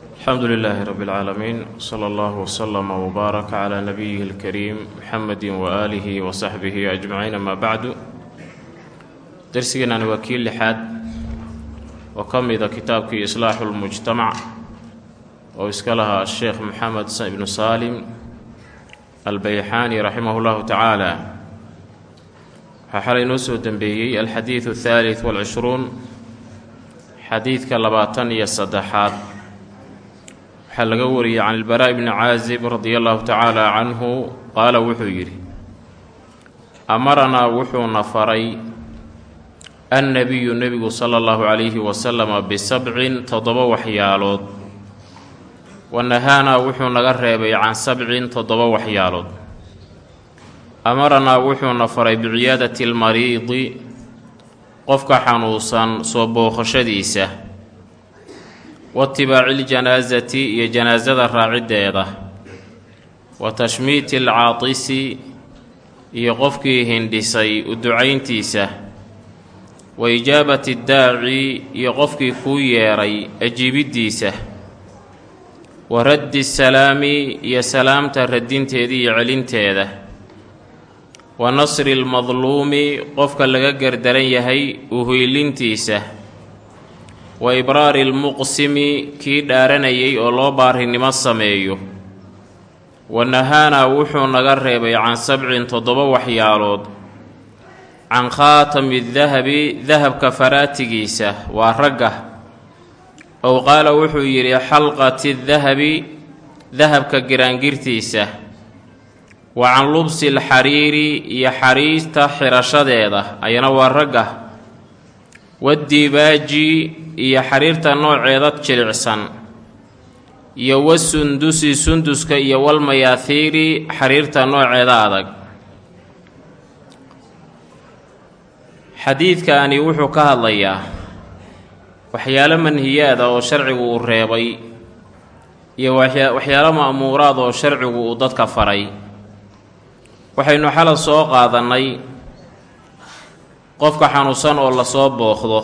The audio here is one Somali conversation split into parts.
alxamdu lilaahi rabi اlcaalamiin sala allahu wslama wbaarak calaa nabiyihi اlkariim muxamedi waaalihi wa saxbihi ajmaciin amaa bacdu. Darsigeenani waa kii lixaad oo ka mida kitaabkii islaaxu lmujtamac oo iska lahaa sheekh moxamed ibnu saalim albayxaani raximah llahu tacaala. Waxaa xalay noo soo dembeeyey alxadiidu walcishruun xadiidka labaatan iyo saddexaad waxaa laga wariyey can ilbaraa bni caazib radia allahu tacaala canhu qaala wuxuu yidhi amaranaa wuxuuna faray annabiyu nebigu sala allahu calayhi wasalama bisabcin toddoba waxyaalood. Wa nahaanaa wuxuu naga reebay can sabcin toddoba waxyaalood. Amaranaa wuxuuna faray biciyaadati almariidi qofka xanuunsan soo booqashadiisa watibaaci ljanaasati iyo janaasada raaciddeeda wa tashmiiti alcaatisi iyo qofkii hindhisay u ducayntiisa wa ijaabati daaci iyo qofkii kuu yeedhay ajiibiddiisa wa raddi salaami iyo salaamta radinteeda iyo celinteeda wa nasri lmadluumi qofka laga gardaran yahay uhoylintiisa wa ibraari lmuqsimi kii dhaaranayay oo loo baarinimo sameeyo. Wa nahaanaa wuxuu naga reebay can sabcin toddoba waxyaalood. Can khaatami dahabi dahabka faraatigiisa waa ragga. Ow qaala wuxuu yidhi xalqati dahabi dahabka giraangirtiisa. Wa can lubsi alxariiri iyo xariirta xirashadeeda ayana waa ragga waddiibaaji iyo xariirta nooceeda jilicsan iyo wasundusi sunduska iyo walmayaahiiri xariirta nooceeda adag xadiidkaani wuxuu ka hadlayaa waxyaalo manhiyaada oo sharcigu uu reebay iyo waxyaalo ma'muuraad oo sharcigu uu dadka faray waxaynu xalad soo qaadannay qofka xanuunsan oo la soo booqdo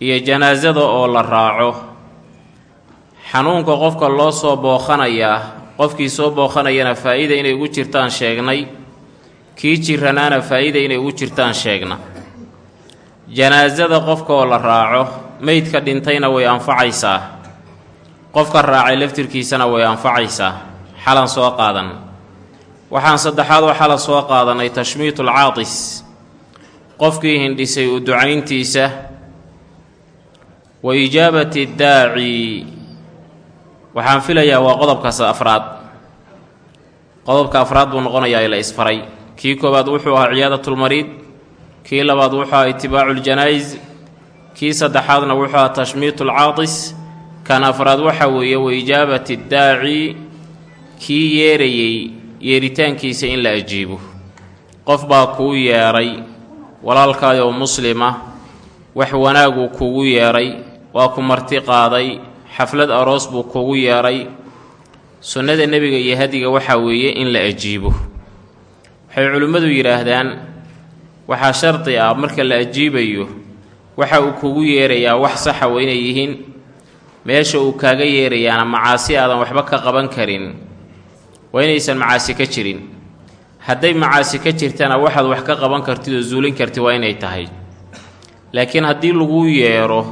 iyo janaasada oo la raaco xanuunka qofka loo soo booqanayaa qofkii soo booqanayana faa-ida inay ugu jirtaan sheegnay kii jiranaana faa-ida inay ugu jirtaan sheegna janaasada qofka oo la raaco meydka dhintayna way anfacaysaa qofka raacay laftirkiisana way anfacaysaa. Xalan soo qaadan. Waxaan saddexaad oo xala soo qaadanay tashmiitul caatis qofkii hindhisay u ducayntiisa wa ijaabati daaci. Waxaan filayaa waa qodobkaas afraad. Qodobka afraad buu noqonayaa ila isfaray. Kii koowaad wuxuu ahaa ciyaadatulmariid kii labaad wuxuu ahaa itibaacu ljanaa'is kii saddexaadna wuxuu ahaa tashmiitul caatis. Kan afraad waxa weeye wa ijaabati daaci. Kii yeerayey yeeritaankiisa in la ajiibo. Qof baa kuu yeedhay walaalkaayoo muslima wax wanaaguu kugu yeedhay waa ku marti qaaday xaflad aroos buu kugu yeedhay sunnada nebiga iyo hadiga waxaa weeye in la ajiibo. Waxay culimmadu yidhaahdaan waxaa shardi ah marka la ajiibayo waxa uu kugu yeerayaa wax saxa wa inay yihiin. Meesha uu kaaga yeerayaana macaasi aadan waxba ka qaban karin. Waa inaysan macaasi ka jirin hadday macaasi ka jirtana waxaad wax ka qaban kartid oo zuulin kartid waa inay tahay. Laakiin haddii lagu yeero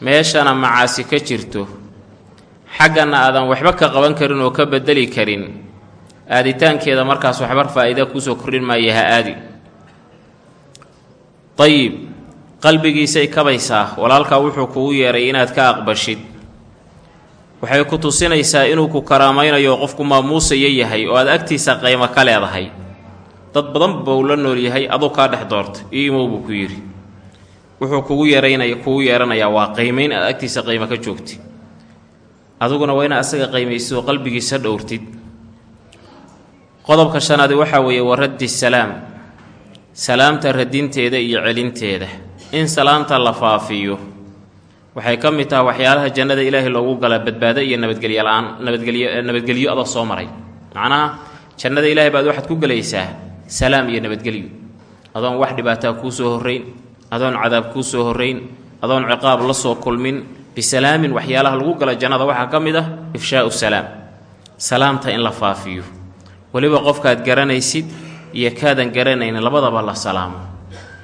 meeshana macaasi ka jirto xaggana aadan waxba ka qaban karin oo ka bedeli karin aaditaankeeda markaas waxba faa-iida kuusoo kordhin maaya ha aadi. Dayib qalbigiisay kabaysaa walaalkaa wuxuu kugu yeeray inaad ka aqbashid waxay ku tusinaysaa inuu ku karaamaynayo qofku maamuusaya yahay oo aad agtiisa qaymo ka leedahay. Dad badan buu la nool yahay aduu kaa dhex doorta io buu ku yidhi. Wuxuu kugu yeeraynaya kugu yeeranayaa waa qaymayn aad agtiisa qaymo ka joogtid. Adiguna waa inaad asaga qaymaysid oo qalbigiisa dhowrtid. Qodobka shanaadi waxaa weeye wa raddi salaam. Salaamta radinteeda iyo celinteeda. In salaamta la faafiyo waxay ka mid tahay waxyaalaha jannada ilaahay loogu gala badbaado iyo nabadgelyo la'aan nabadgelyo nabadgelyo adoo soo maray. Macnaha jannada ilaahay baad waxaad ku gelaysaa salaam iyo nabadgelyo. Adoon wax dhibaataa kuu soo horrayn adoon cadaab kuu soo horrayn adoon ciqaab la soo kulmin bisalaamin waxyaalaha lagu gala jannada waxaa ka mid ah ifshaau salaam. Salaamta in la faafiyo. Weliba qofkaad garanaysid iyo kaadan garanaynin labadaba la salaamo.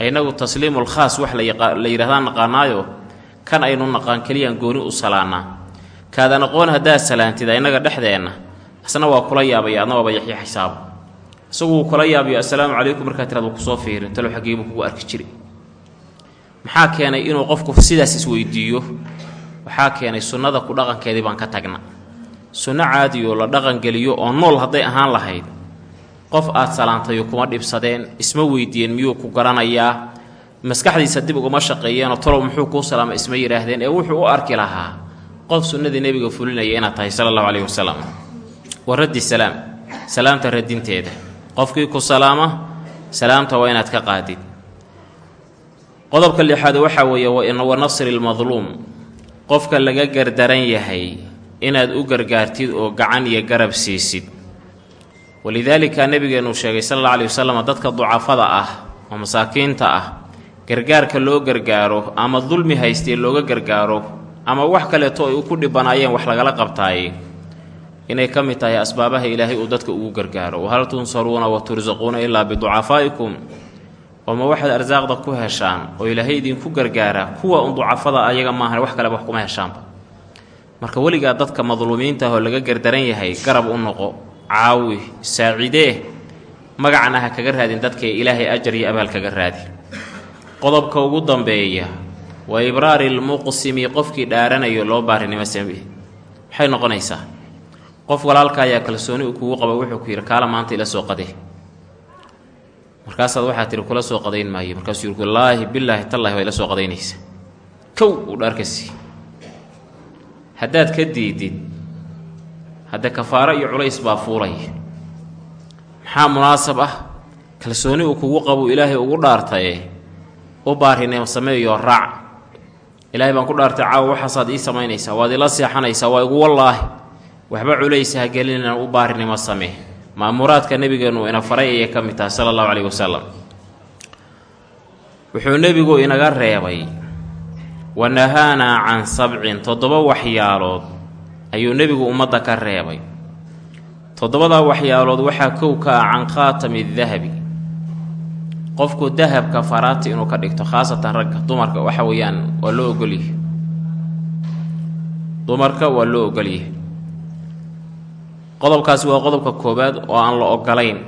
Inagu tasliimul khaas wax la yidhahdaan naqaanaayo kan aynu naqaan keliyaan gooni u salaanaa. Kaadan aqoon haddaad salaantid innaga dhexdeenna isna waa kula yaabaya adna waaba yaxya xisaabo isagu wuu kula yaabayo assalaamu calaykum markaa tiraad ku soo fiirin talo xagiibuu kugu arki jiri maxaa keenay inuu qofku sidaas isweydiiyo? Waxaa keenay sunnada ku dhaqankeedii baan ka tagna sunno caadi oo la dhaqangeliyo oo nool hadday ahaan lahayd. Qof aad salaantayo kuma dhibsadeen isma weydiiyeen miyuu ku garanayaa maskaxdiisa dib uguma shaqeeyeenoo talow muxuu kuu salaama isma yidhaahdeen ee wuxuu u arki lahaa qof sunnadii nebiga fulinaya inaad tahay sala allahu caleyhi wasalam wa raddi salaam. Salaamta radinteeda qofkii ku salaama salaamta waa inaad ka qaadid. Qodobka lixaad waxaa weeye wa nasri lmadluum qofka laga gardaran yahay inaad u gargaartid oo gacan iyo garab siisid. Walidaalika nebigeennu sheegay sal alla aleyhi wasalam dadka ducafada ah oo masaakiinta ah gargaarka loo gargaaro ama dulmi haystee looga gargaaro ama wax kaleeto ay ku dhibanaayeen wax lagala qabtaaye inay ka mid tahay asbaabaha ilaahay uu dadka ugu gargaaro. Wahal tunsaruuna wa tursaquuna ilaa biducafaa'ikum. Ooma waxaad arsaaqda ku heshaan oo ilaahay idinku gargaara kuwa un ducafada ayaga maahan wax kaleba wax kuma heshaanba. Marka weligaa dadka madluumiinta oo laga gardaran yahay garab u noqo caawi saacidee magacana ha kaga raadin dadka ilaahay ajar iyo abaal kaga raadi qodobka ugu dambeeya waa ibraari lmuqsimi qofkii dhaaranayo loo baarinimo samee maxay noqonaysaa qof walaalka ayaa kalsooni uu kugu qaba wuxuu ku yidhi kaala maanta ila soo qadee markaasaad waxaa tihi kula soo qadayn maayo. Markaasuu yidhi wallaahi bilaahi tallaahi waa ila soo qadaynaysa. Kow uu dhaarkasi haddaad ka diidid hadde kafaaro iyo culays baa fuulaya. Maxaa munaasab ah? Kalsooni uu kugu qabuu ilaahay ugu dhaartaye u baarinimo sameeyo raac. Ilaahay baan ku dhaartay caawa waxaasaad ii samaynaysaa waad ila seexanaysaa waa igu wallaahi. Waxba culaysa ha gelinina u baarinimo samee. Maamuraadka nebigeennu ina faray ayay ka mid tahay sala allahu caleyhi wasalam wuxuu nebigu inaga reebay wa nahaanaa can sabcin toddoba waxyaalood ayuu nebigu ummadda ka reebay. Toddobadaa waxyaalood waxaa kow ka ah can khaatami dahabi qofku dahabka faraati inuu ka dhigto khaasatan ragga dumarka waxa weeyaan waa loo ogolyahay dumarka waa loo ogolyahay qodobkaasi waa qodobka koowaad oo aan la ogolayn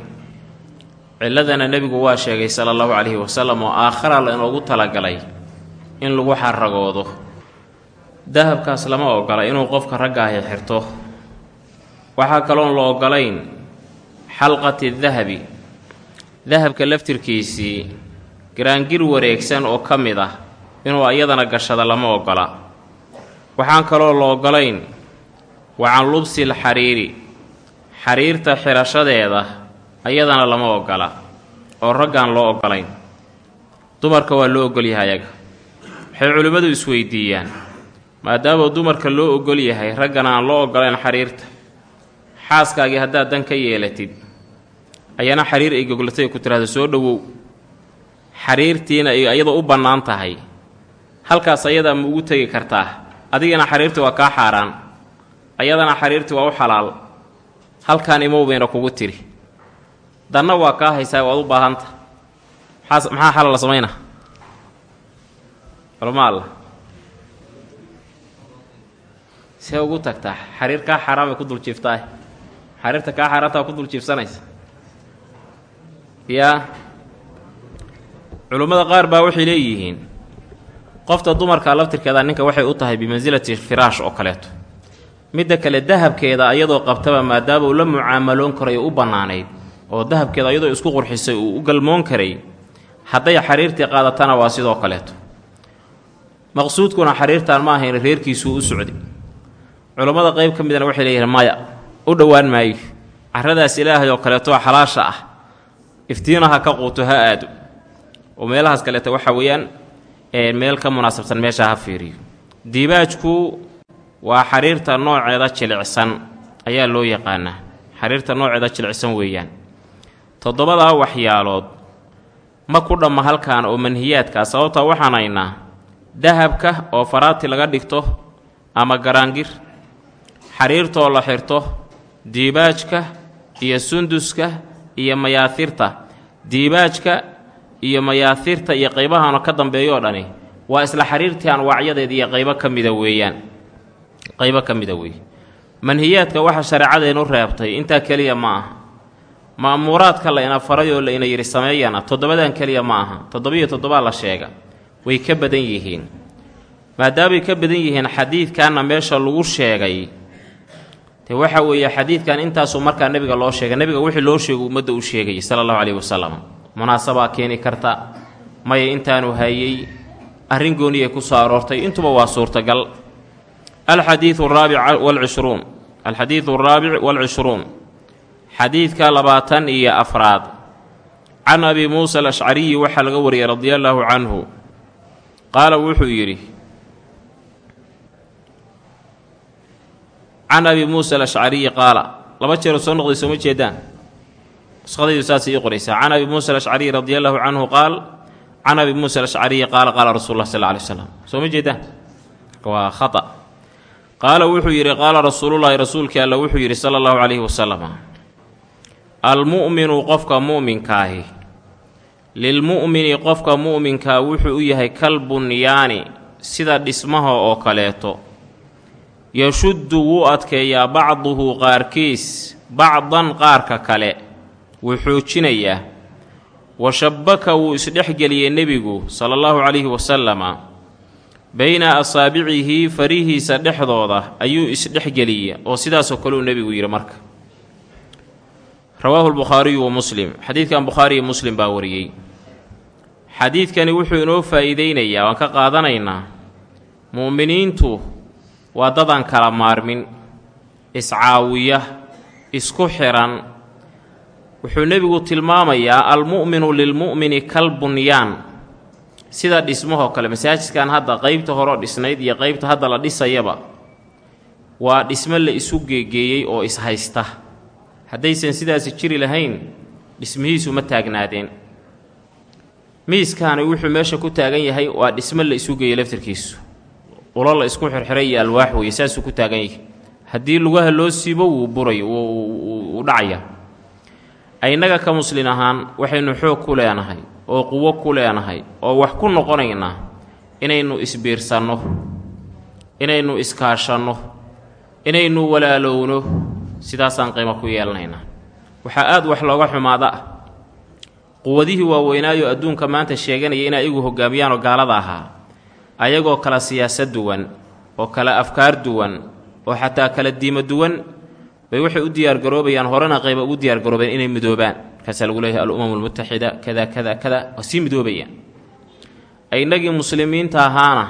ciladana nebigu waa sheegay sala allahu calayhi wasalam oo aakhara la inoogu talagalay in lagu xaragoodo. Dahabkaas lama ogola inuu qofka raggaahi xirto. Waxaa kaloon la ogolayn xalqati dahabi dahabka laftirkiisii garaangir wareegsan oo ka mid ah inuu ayadana gashada lama ogola. Waxaan kaloo la ogolayn wa can lubsil xariiri xariirta xirashadeeda ayadana lama ogola oo raggaan loo ogolayn. Dumarka waa loo ogolyahay ayaga. Waxay culimmadu isweydiiyaan maadaama dumarka loo ogol yahay raggana aan loo ogolayn xariirta. Xaaskaagii haddaad dan ka yeelatid ayana xariir ay goglatay ku tiraahdo soo dhowow xariirtiina ay ayadoo u bannaan tahay. Halkaas ayadaa ma ugu tegi kartaa. Adigana xariirtii waa kaa xaaraan. Ayadana xariirtii waa u xalaal. Halkaan imow bayna kugu tiri. Danna waa kaa haysaa waad u baahanta maxaa xalal la samaynaa balma alla. See ugu tagtaa xariir kaa xaaraan bay ku dul jiiftaah xariirta kaa xaaraanta waa ku dul jiifsanaysa yaa culummada qaar baa waxay leeyihiin qofta dumarka laftirkeeda ninka waxay u tahay bimansilati firaash oo kaleeto. Midda kale dahabkeeda ayadoo qabtaba maadaama uu la mucaamaloon karay u bannaanayd oo dahabkeeda ayadoo isku qurxisay uu u galmoon karay hadday xariirtii qaadatana waa sidoo kaleeto. Maqsuudkuna xariirtaan ma ahayn reerkiisuu u socday. Culammada qayb ka midana waxay leeyihiin maya u dhowaan maayo. Carradaas ilaahay oo kaleeto xalaasha ah iftiinaha ka quuto ha aado. Oo meelahaas kaleeto waxa weeyaan meel ka munaasabsan meesha ha fiiriyo. Diibaajku waa xariirta nooceeda jilicsan ayaa loo yaqaanaa. Xariirta nooceeda jilicsan weeyaan. Toddobadaa waxyaalood ma ku dhamma halkan oo manhiyaadkaa sababta waxaan haynaa dahabka oo faraati laga dhigto ama garaangir xariirtoo la xirto diibaajka iyo sunduska iyo mayaahirta diibaajka iyo mayaahirta iyo qaybahaanu ka dambeeyoo dhani waa isla xariirtii anwaacyadeed iyo qaybo ka mida weeyaan. Qaybo ka mida weeye manhiyaadka waxa shareecadeenu reebtay intaa keliya ma aha. Ma'muuraadka la ina faray oo la ina yidhi sameeyana toddobadan keliya ma aha. Toddobiyo toddobaa la sheega. Way ka badan yihiin. Maadaamay ka badan yihiin xadiidkanna meesha lagu sheegay dee waxa weeye xadiidkan intaasuu markaa nebiga loo sheegay. Nebiga wixii loo sheegay ummadda u sheegayay sala allahu caleyhi wasalam munaasabaa keeni karta. Maya intaanu hayey arrin gooniyay ku soo aroortay. Intuba waa suurtagal. Alxadiidu araabic walcishruun alxadiidu araabic walcishruun xadiidka labaatan iyo afraad. Can abi muusa alashcariyi waxaa laga wariyey radia allaahu canhu. Qaala wuxuu yidhi can abi muusa alashcariyi qaala laba jeero soo noqday sooma jeedaan nusqadaydu saasay ii qoraysaa can abi muusa alashcariyi radia allaahu canhu qaal can abi muusa alashcariyi qaala qaala rasuulu lah sal lla alay slam soo ma jeedaan waa khata qaala wuxuu yidhi qaala rasuulullaahi rasuulkii alla wuxuu yidhi sala allahu calayhi wasalam almu'minu qofka mu'minkaahi lilmu'mini qofka mu'minkaa wuxuu u yahay kal bunyaani sida dhismaha oo kaleeto yashuddu wuu adkeeyaa bacduhu qaarkiis bacdan qaarka kale. Wuu xoojinayaa. Wa shabbaka wuu isdhexgeliyey nebigu sala allahu calayhi wasalama bayna asaabicihi farihiisa dhexdooda ayuu isdhexgeliyey oo sidaasoo kaleu nebigu yidhi marka. Rawaahu lbukhaariyu wa muslim. Xadiidkan bukhaariyo muslim baa wariyey. Xadiidkani wuxuu inoo faa'iideynayaa waan ka qaadanaynaa. Mu'miniintu waa dadaan kala maarmin iscaawiya isku xihan wuxuu nebigu tilmaamayaa almu'minu lilmu'mini kal bunyaan sida dhismahoo kale masaajidkan hadda qeybta horeo dhisnayd iyo qeybta hadda la dhisayaba waa dhismo la isu geegeeyey oo ishaysta haddaysan sidaasi jiri lahayn dhismihiisu ma taagnaadeen. Miiskaani wuxuu meesha ku taagan yahay waa dhismo la isu geeyey laftarkiisu ulo la isku xirxiray iyo alwaax weeye saasuu ku taagan yahay. Haddii lugaha loo siibo wuu buray wuu dhacaya. Innaga ka muslin ahaan waxaynu xoog ku leenahay oo quwo ku leenahay oo wax ku noqonaynaa inaynu isbiirsanno inaynu iskaashanno inaynu walaalowno sidaasaan qiimo ku yeelanaynaa waxaa aada wax looga xumaada ah quwadihii waaweynaayo adduunka maanta sheeganaya inay iyagu hogaamiyaanoo gaalada ahaa ayagoo kala siyaasad duwan oo kala afkaar duwan oo xataa kala diimo duwan bay waxay u diyaargaroobayaan horena qayba ugu diyaargaroobeen inay midoobaan. Markaasaa lagu leeyahay al-umam almutaxida kada kada kada waa sii midoobayaan innagii muslimiinta ahaana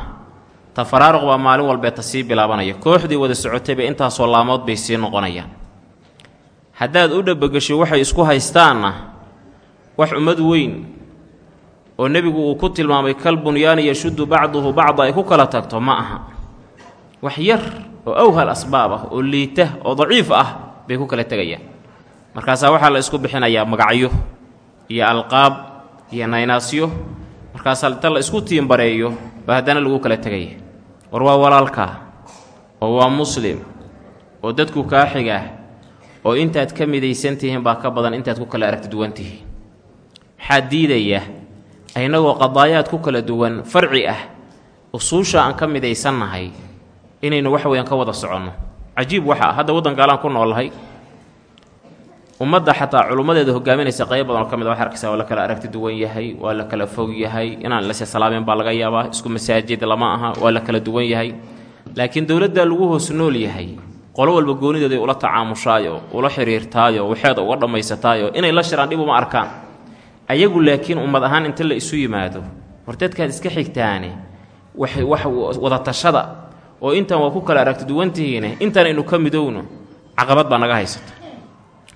tafaraaruq baa maalin walbeeta sii bilaabanaya. Kooxdii wada socotayba intaasoo laamood bay sii noqonayaan. Haddaad u dhabagesho waxay isku haystaanna wax ummad weyn oo nebigu uu ku tilmaamay kal bunyaani yashuddu bacduhu bacda ay ku kala tagto ma aha. Wax yar oo awhal asbaab ah oo liita oo daciif ah bay ku kala tegayaan. Markaasaa waxaa la isku bixinayaa magacyo iyo alqaab iyo naynaasyo. Markaasaa inta la isku tiimbareeyo baa haddana lagu kala tegaya. War waa walaalkaa oo waa muslim oo dadku kaa xigaa oo intaad ka midaysan tihiin baa ka badan intaad ku kala aragti duwan tihiin. Maxaa diidaya innagoo qadaayaad ku kala duwan farci ah usuusha aan ka midaysannahay inaynu wax weeyaan ka wada soconno. Cajiib waxa hadda waddan gaalaan ku noolahay ummadda xataa culummadeeda hogaaminaysa qayb badan oo ka mid a waxay arkaysaa waa la kala aragti duwan yahay waa la kala fog yahay inaan lase salaameen baa laga yaabaa isku masaajid lama aha waa la kala duwan yahay. Laakiin dowladdaa lagu hoos nool yahay qolo walba goonideeday ula tacaamushaayo ula xiriirtaayo waxeeda uga dhammaysataayo inay la shiraan dhib uma arkaan ayagu laakiin ummad ahaan inta la isu yimaado war dadkaad iska xigtaane wax wax wada tashada oo intaan waa ku kala aragti duwan tihiine intaan aynu ka midowno caqabad baa naga haysata.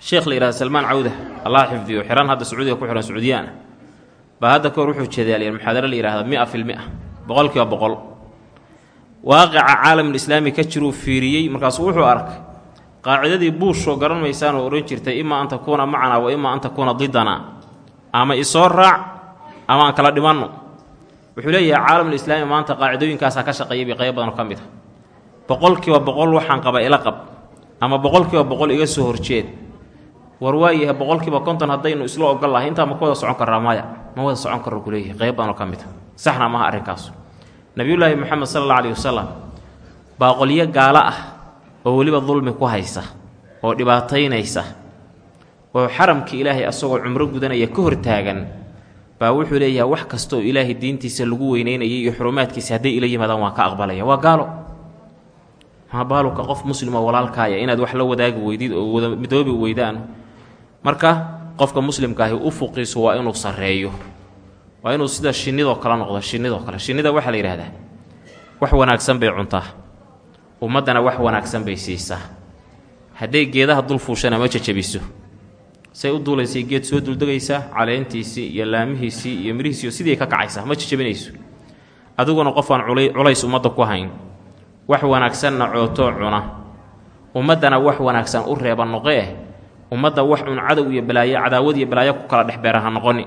Sheekh la yidhahda salmaan cawda allah xifdiyo xiran hadda sacuudiga ku xihan sacuudiyaan. Baa hadda kahor wuxuu jeedaaliyeen muxaadaro la yihahda mia fil mia boqolkiiba boqol. Waaqica caalamulislaami ka jiruu fiiriyey markaasuu wuxuu arkay qaacidadii buushoo garan maysaan oo odhan jirtay imaa an takuuna macanaa wa imaa an takuuna didanaa ama isoo raac ama aan kala dhimanno. Wuxuu leeyahay caalamulislaami maanta qaacidooyinkaasaa ka shaqeeyay bay qayb badan oo ka mid a boqolkiiba boqol waxaan qaba ila qab ama boqolkiiba boqol iga soo horjeed. War waayahay boqolkiiba konton haddaynu isla ogol lahay intaa ma ka wada socon karraa maya ma wada socon karro kuleeyahay qayb baanoo ka mid a saxna maaha arrinkaasu. Nebiyullaahi moxamed sala alla alayhi wasalam baa qolyo gaalo ah oo weliba dulmi ku haysa oo dhibaataynaysa oo xaramkii ilaahay asagoo cumro gudanaya ka hortaagan baa wuxuu leeyahay wax kasta oo ilaahay diintiisa lagu weyneynayay iyo xurumaadkiisa hadday ila yimaadaan waan ka aqbalaya. Waa gaalo. Maa baaluka qof muslimo walaalkaaya inaad wax la wadaagi weydid oo midoobi weydaan. Marka qofka muslimkaahi ufuqiisu waa inuu sarreeyo. Waa inuu sida shinnidoo kale noqdo shinnidoo kale. Shinnida waxaa la yidhahdaa wax wanaagsan bay cuntaa. Ummaddana wax wanaagsan bay siisaa. Hadday geedaha dul fuushana ma jajabiso say u duulaysay geed soo duldegaysaa caleentiisii iyo laamihiisii iyo mirihiisiiyo sidii ka kacaysaa ma jajabinayso adiguna qof aan culays ummadda ku hayn. Wax wanaagsanna cootoo cuna. Ummaddana wax wanaagsan u reeba noqee. Ummadda wax un cadow iyo balaayo cadaawad iyo balaayo ku kala dhexbeera ha noqoni.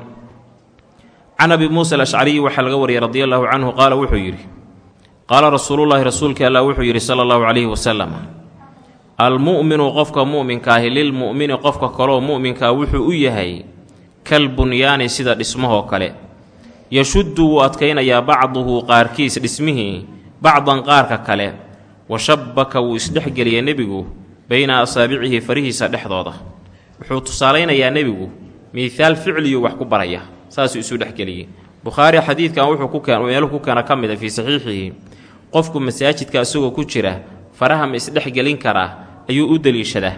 Can abi muusa alashcariyi waxaa laga wariyay radi allaahu canhu qaala wuxuu yidhi qaala rasuulullaahi rasuulkii allah wuxuu yidhi sala allahu calayhi wasalam almu'minu qofka mu'minkaahi lilmu'mini qofka kaleoo mu'minkaa wuxuu u yahay kal bunyaani sida dhismahoo kale. Yashuddu wuu adkaynayaa bacduhu qaarkiis dhismihii bacdan qaarka kale. Wa shabbaka wuu isdhexgeliyay nebigu bayna asaabicihi farihiisa dhexdooda. Wuxuu tusaalaynayaa nebigu miihaal ficliyuu wax ku baraya saasuu isu dhexgeliyey. Bukhaari xadiidkan wuxuu ku keen meelu ku keena ka mid a fii saxiixihi. Qofku masaajidka isagoo ku jira faraha ma isdhexgelin karaa ayuu u deliishadaa.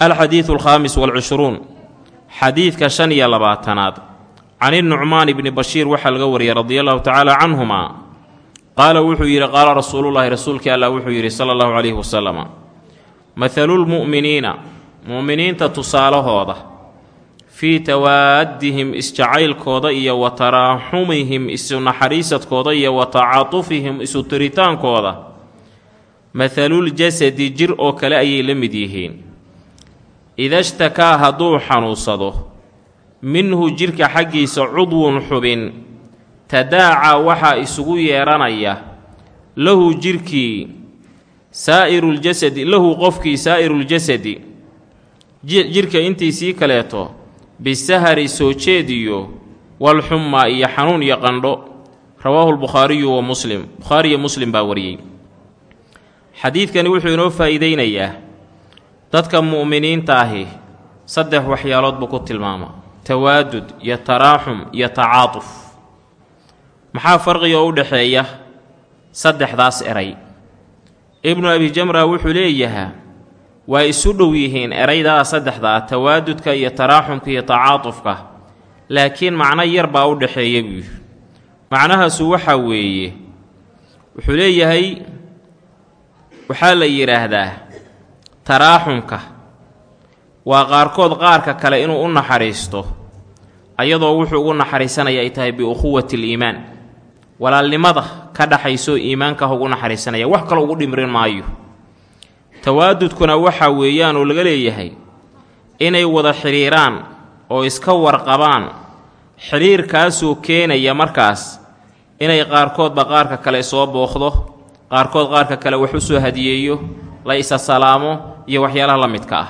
Alxadiidu alkhaamis walcishruun xadiidka shan iyo labaatanaad can inucmaan ibni bashiir waxaa laga wariyay radia allahu tacaala canhumaa qaala wuxuu yidhi qaala rasuulullaahi rasuulkii allah wuxuu yidhi sala allahu calayhi wasalam mathalulmu'miniina mu'miniinta tusaalahooda fii tawaaddihim isjacaylkooda iyo wa taraaxumihim isu naxariisadkooda iyo wa tacaatufihim isu tiritaankooda mathaluljasadi jir oo kale ayay la mid yihiin. Idashtakaa hadduu xanuunsado minhu jirka xaggiisa cudwun xubin tadaacaa waxaa isugu yeedhanaya lahu jirkii saa'iruljasadi lahu qofkii saa'iruljasadi jirka intiisii kaleeto bisahari soo jeediyo walxummaa iyo xanuun iyo qandho. Rawaahu lbukhaariyu wa muslim bukhaariyo muslim baa wariyey xadiidkani wuxuu inoo faa'iideynayaa dadka mu'miniinta ahi saddex waxyaalood buu ku tilmaama. Tawaadud iyo taraaxum iyo tacaatuf. Maxaa farqiga u dhexeeya saddexdaas eray. Ibnu abi jamra wuxuu leeyahaa waa isu dhow yihiin eraydaa saddexdaa tawaadudka iyo taraaxumka iyo tacaatufka laakiin macno yar baa u dhexeeya buu macnahaasu waxaa weeye wuxuu leeyahay waxaa la yidhaahdaa taraaxumka waa qaarkood qaarka kale inuu u naxariisto ayadoo wuxuu ugu naxariisanaya ay tahay biukhuwati liimaan walaalnimada ka dhaxaysoo iimaanka ugu naxariisanaya wax kale ugu dhimrin maayo. Tawaadudkuna waxaa weeyaan oo laga leeyahay inay wada xidhiiraan oo iska warqabaan xidhiirkaasoo keenaya markaas inay qaarkoodba qaarka kale soo booqdo qaarkood qaarka kale wax u soo hadiyeeyo la isa salaamo iyo waxyaalaha la midka ah.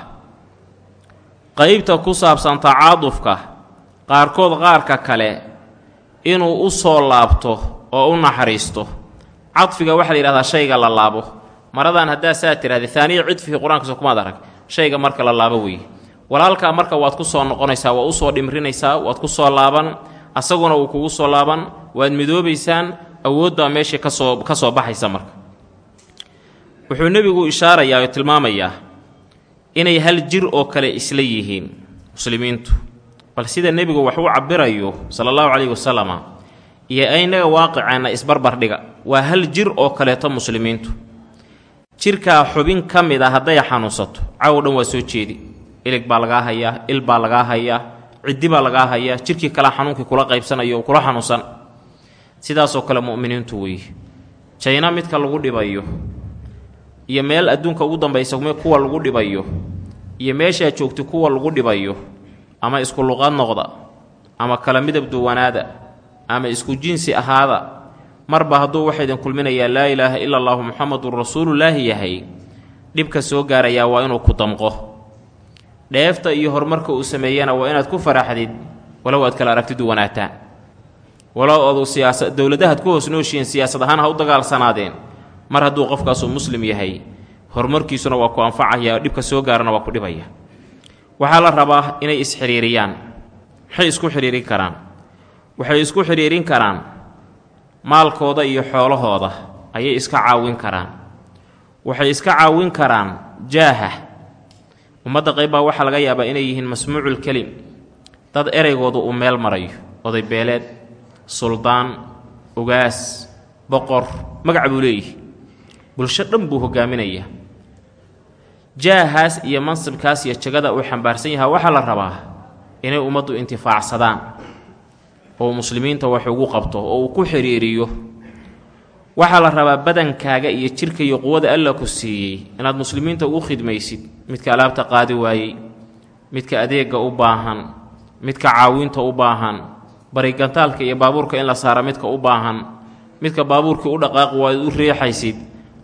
Qaybta ku saabsan tacaadufka qaarkood qaarka kale inuu u soo laabto oo u naxariisto. Cadfiga waxaa la yidhahdaa shayga la laabo. Maradan haddaa saa tidhahda haaniya cidfihii qur'aankiisa kumaad arag. Shayga marka la laabo weeye walaalkaa marka waad ku soo noqonaysaa waa u soo dhimrinaysaa waad ku soo laaban asaguna wuu kugu soo laaban waad midoobaysaan awoodbaa meeshii ka soo ka soo baxaysa marka. Wuxuu nebigu ishaarayaa oo tilmaamayaa inay hal jir oo kale isla yihiin muslimiintu. Bal sida nebigu wax u cabirayo sala allahu calayhi wasalama iyo aynaga waaqiceenna isbarbar dhiga waa hal jir oo kaleeto muslimiintu. Jirkaa xubin ka mid a hadday xanuunsato caw dhan waa soo jeedi. Ilig baa lagaa hayaa il baa lagaa hayaa ciddi baa lagaa hayaa jirkii kale xanuunkii kula qaybsanayo kula xanuunsan sidaasoo kale mu'miniintu weeye jayna midka lagu dhibayo iyo meel adduunka ugu dambaysa kuwa lagu dhibayo iyo meeshaa joogta kuwa lagu dhibayo ama isku luqad noqda ama kala midab duwanaada ama isku jinsi ahaada marba hadduu waxa idin kulminayaa laa ilaaha ila allahu muxamadun rasuulullaahi yahay dhibka soo gaarayaa waa inuu ku damqo. Dheefta iyo horumarka uu sameeyana waa inaad ku faraxdid walow aad kala aragtid u wanaataan walow adu siyaasa dowladahaad ku hoos nooshihiin siyaasad ahaan ha u dagaalsanaadeen. Mar hadduu qofkaasuu muslim yahay horumarkiisuna waa ku anfacaya dhibka soo gaarana waa ku dhibaya. Waxaa la rabaa inay isxidhiiriyaan maxay isku xidhiirin karaan. Waxay isku xidhiirin karaan maalkooda iyo xoolahooda ayay iska caawin karaan. Waxay iska caawin karaan jaaha. Ummadda qayb baa waxaa laga yaabaa inay yihiin masmuucul kelim dad ereygoodu uu meel marayo oday beeleed suldaan ugaas boqor magac buu leeyihi bulsho dhan buu hogaaminayaa jaahaas iyo mansibkaas iyo jagada uu xambaarsan yahaa waxaa la rabaa inay ummaddu intifaacsadaan oo muslimiinta wax ugu qabto oo uu ku xidhiiriyo waxaa la rabaa badankaaga iyo jirka iyo quwada alla ku siiyey inaad muslimiinta ugu khidmaysid. Midka alaabta qaadi waayey midka adeega u baahan midka caawinta u baahan barigantaalka iyo baabuurka in la saara midka u baahan. Midka baabuurkii u dhaqaaqi waayd u riixaysid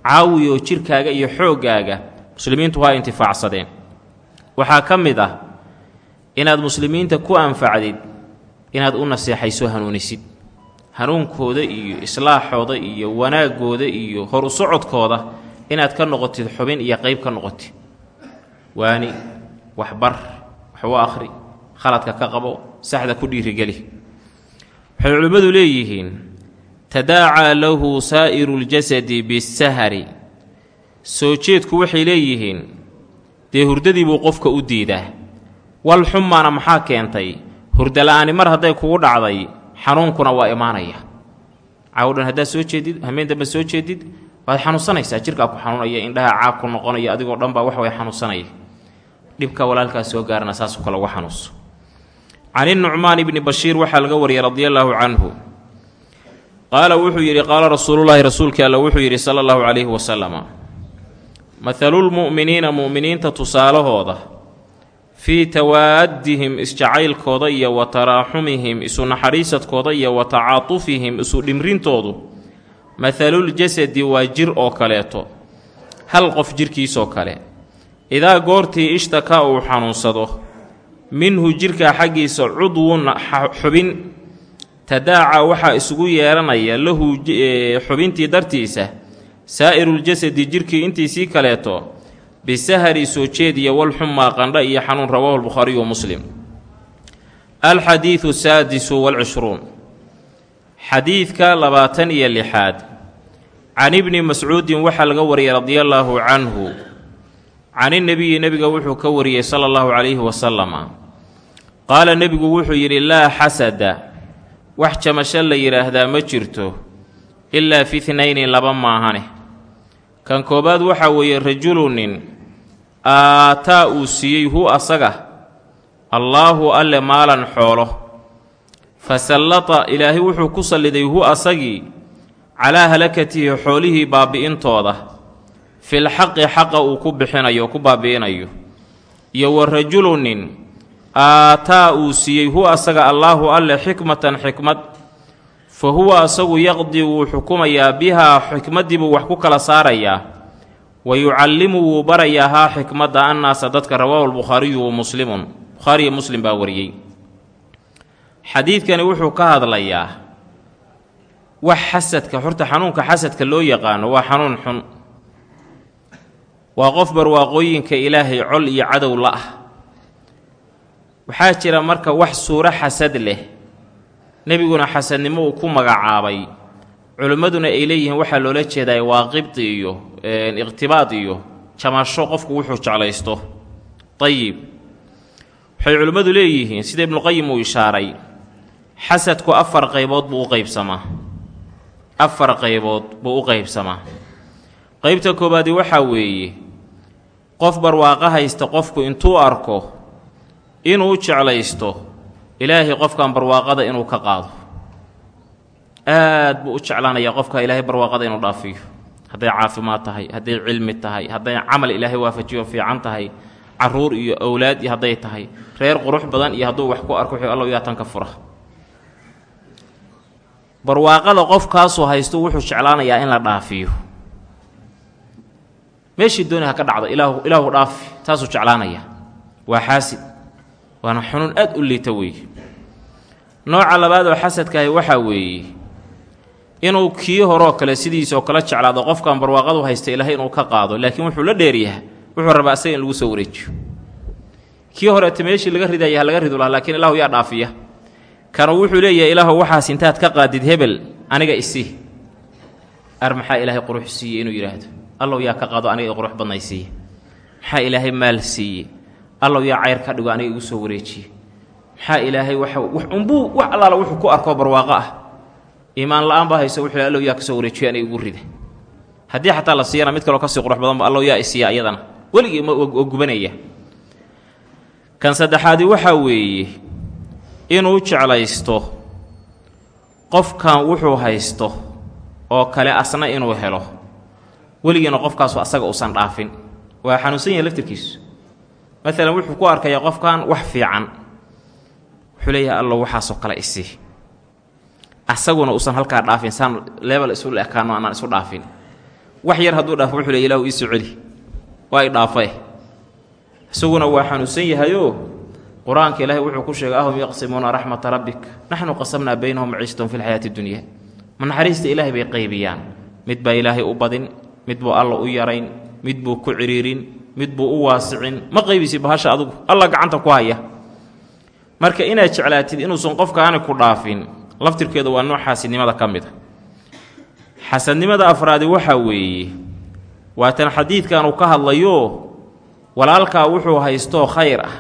caawiyo jirkaaga iyo xooggaaga muslimiintu waa intifaacsadeen. Waxaa ka mid ah inaad muslimiinta ku anfacdid inaad u naseexayso hanuunisid. Hanuunkooda iyo islaaxooda iyo wanaagooda iyo hor u socodkooda inaad ka noqotid xubin iyo qayb ka noqotid. Waani waxbar wax u akhri khaladka ka qabo saxda ku dhiirigeli waxay culimmadu leeyihiin tadaacaa lahu saa'iru ljasadi bisahari soo jeedku waxay leeyihiin dee hurdadii buu qofka u diidaa. Wal xumaana maxaa keentay? Hurdala-aani mar hadday kugu dhacday xanuunkuna waa imaanaya. Caawdhan haddaad soo jeedid hameen dambe soo jeedid waad xanuunsanaysaa. Jirkaa ku xanuunaya indhaha caag ku noqonaya adigoo dhan baa wax way xanuunsanaya dhibka walaalkaas soo gaarana saasoo kale uga xanuunso cani nucmaan ibni bashiir waxaa laga wariyay radia allaahu canhu qaala wuxuu yidhi qaala rasuulullaahi rasuulkii alla wuxuu yidhi sala allahu calayhi wasalama mathalulmu'miniina mu'miniinta tusaalahooda fii tawaadihim isjacaylkooda iyo wa taraaxumihim isu naxariisadkooda iyo wa tacaatufihim isu dhimrintoodu mathaluljasadi waa jir oo kaleeto hal qof jirkiisoo kale idaa goortii ishtakaa uu xanuunsado minhu jirkaa xaggiisa cudwun xubin tadaaca waxaa isugu yeeranaya lahu xubintii dartiisa saa'iruljasadi jirkii intiisii kaleeto bisahari soo jeediya walxumaa qandha iyo xanuun rawaahu lbukhaariyu muslim. Alxadiidu saadisu walcishruun. Xadiidka labaatan iyo lixaad. Can ibni mascuudin waxaa laga wariyay radia allaahu canhu caninebiyi nebiga wuxuu ka wariyey sala allahu calayhi wasalama qaala nebigu wuxuu yidhi laa xasada. Wax jamasho la yidhaahdaa ma jirto ilaa fi tnayni laba maahane. Kan koobaad waxaa weeye rajulunin aataa uu siiyey hu asaga allaahu alle maalan xoolo. Fa sallata ilaahay wuxuu ku salliday hu asagii calaa halakatihi xoolihii baabi'intooda. Fil xaqi xaqa uu ku bixinayo ku baabi'inayo. Iyo wa rajulunin aataa uu siiyey hu asaga allaahu alle xikmatan xikmad fa huwa asagu yaqdii wuu xukumayaa bihaa xikmaddiibuu wax ku kala saarayaa wa yucallimu wuu barayaa haa xikmadda annaasa dadka rawaahu lbukhaariyu wa muslimun. Bukhaariyo muslim baa wariyey. Xadiidkani wuxuu ka hadlayaa wax xasadka horta xanuunka xasadka loo yaqaano waa xanuun xun. Waa qof barwaaqooyinka ilaahay col iyo cadow la ah waxaa jira marka wax suuro xasad leh. Nebiguna xasadnimo uu ku magacaabay. Culimmaduna ay leeyihiin waxaa loola jeedaa waa qibdi iyo iqhtibaad iyo jamasho qofku wuxuu jeclaysto. Ayib waxay culimmadu leeyihiin sida ibnuqayim uu ishaaray xasadku afar qaybood buu u qaybsamaa. Afar qaybood buu u qaybsamaa. Qaybta koowaadi waxaa weeye qof barwaaqo haysta qofku intuu arko inuu jeclaysto ilaahay qofkan barwaaqada inuu ka qaado. Aad buu u jeclaanayaa qofka ilaahay barwaaqada inuu dhaafiyo. Hadday caafimaad tahay hadday cilmi tahay hadday camal ilaahay waafajiyo fiican tahay carruur iyo owlaad iyo hadday tahay reer qurux badan iyo hadduu wax ku arko wuxuu allow yaa tan ka fura. Barwaaqada qofkaasuu haysto wuxuu jeclaanayaa in la dhaafiyo. Meeshii dooni ha ka dhacdo ilaahu ilaahu dhaafi taasuu jeclaanayaa. Waa xaasid waana xunuun aad u liita weeye. Nooca labaad oo xasadkaahi waxaa weeye inuu kii horoo kale sidiisoo kala jeclaado qofkan barwaaqadu haysta ilaahay inuu ka qaado laakiin wuxuu la dheeryaha wuxuu rabaa asaga in lagu soo wareejiyo. Kii horeeta meeshii laga ridaya ha laga ridu laha laakiin ilaahu yaa dhaafiya. Kanu wuxuu leeyahay ilaahu waxaas intaad ka qaadid hebel aniga isii. Ar maxaa ilaahay qurux siiye inuu yidhaahdo? Allow yaa ka qaado aniga i qurux badnaysiiye maxaa ilaahay maal siiye allow yaa cayr ka dhigo aniga igu soo wareejiye. Maxaa ilaahay waxa wax allaala wuxuu ku arkoo barwaaqo ah. Iimaan la'aan baa hayso wuxuu allow yaa ka soo aniga igu rida haddii xataa la siiyana mid kaloo ka sii qurux badanba allow yaa isiiya ayadana weligii gubanaya. Kan saddexaadi waxaa weeye inuu jeclaysto qofkan wuxuu haysto oo kale asna inuu helo. Weligiina qofkaasu asaga uusan dhaafin. Waa xanuunsan yahay laftirkiisu maalan wuxuu ku arkayaa qofkan wax fiican. Wuxuu leeyahay allo waxaasoo kale isii asaguna uusan halkaa dhaafin saan leebal isu ekaano anaan isu dhaafin. Wax yar hadduu dhaafo wuxuu leey ilahu iisoo celi. Waa i dhaafae isaguna waa xanuunsan yahayoo qur'aanka ilaahay wuxuu ku sheegay ahum yaqsimuuna raxmata rabbik. Naxnu qasamnaa baynahum maciishatahum fi lxayaati dunya. Ma naxariista ilaahay bay qaybiyaan. Mid baa ilaahay u badin mid buu alla u yarayn mid buu ku cidhiirin mid buu u waasicin. Ma qaybisi bahasha adugu? Alla gacanta ku haya. Marka inaad jeclaatid inuusan qofkaani ku dhaafin laftirkeedu waa nooc ka mid a xasadnimada afraadi waxaa weeye waatan xadiidkan uu ka hadlayo walaalkaa wuxuu haystoo khayr ah.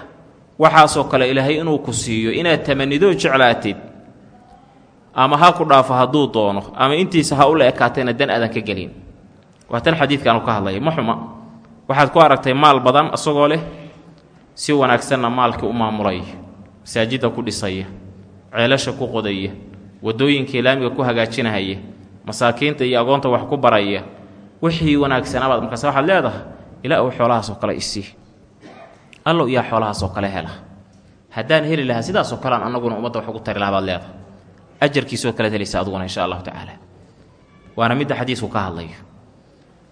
Waxaasoo kale ilaahay inuu ku siiyo inaad tamanidoo jeclaatid ama ha ku dhaafo hadduu doono ama intiisa ha ula ekaatayna dan aadan ka gelin. Waa tan xadiidkan uu ka hadlaya ma xuma waxaad ku aragtay maal badan isagoo leh si wanaagsanna maalkii u maamulaya masaajidda ku dhisaya ceelasha ku qodaya waddooyinkii laamiga ku hagaajinahaya masaakiinta iyo agoonta wax ku baraya. Wixii wanaagsanaabaad markaas waxaad leedahay ilaa uu xoolahaasoo kale isii allow iyaa xoolahaasoo kale hela. Haddaan heli lahaa sidaasoo kalean annaguna ummadda wax ugu tari lahaa baad leedahay. Ajarkiisoo kalead helaysa aduguna insha allahu tacaala. Waana midda xadiisku ka hadlayo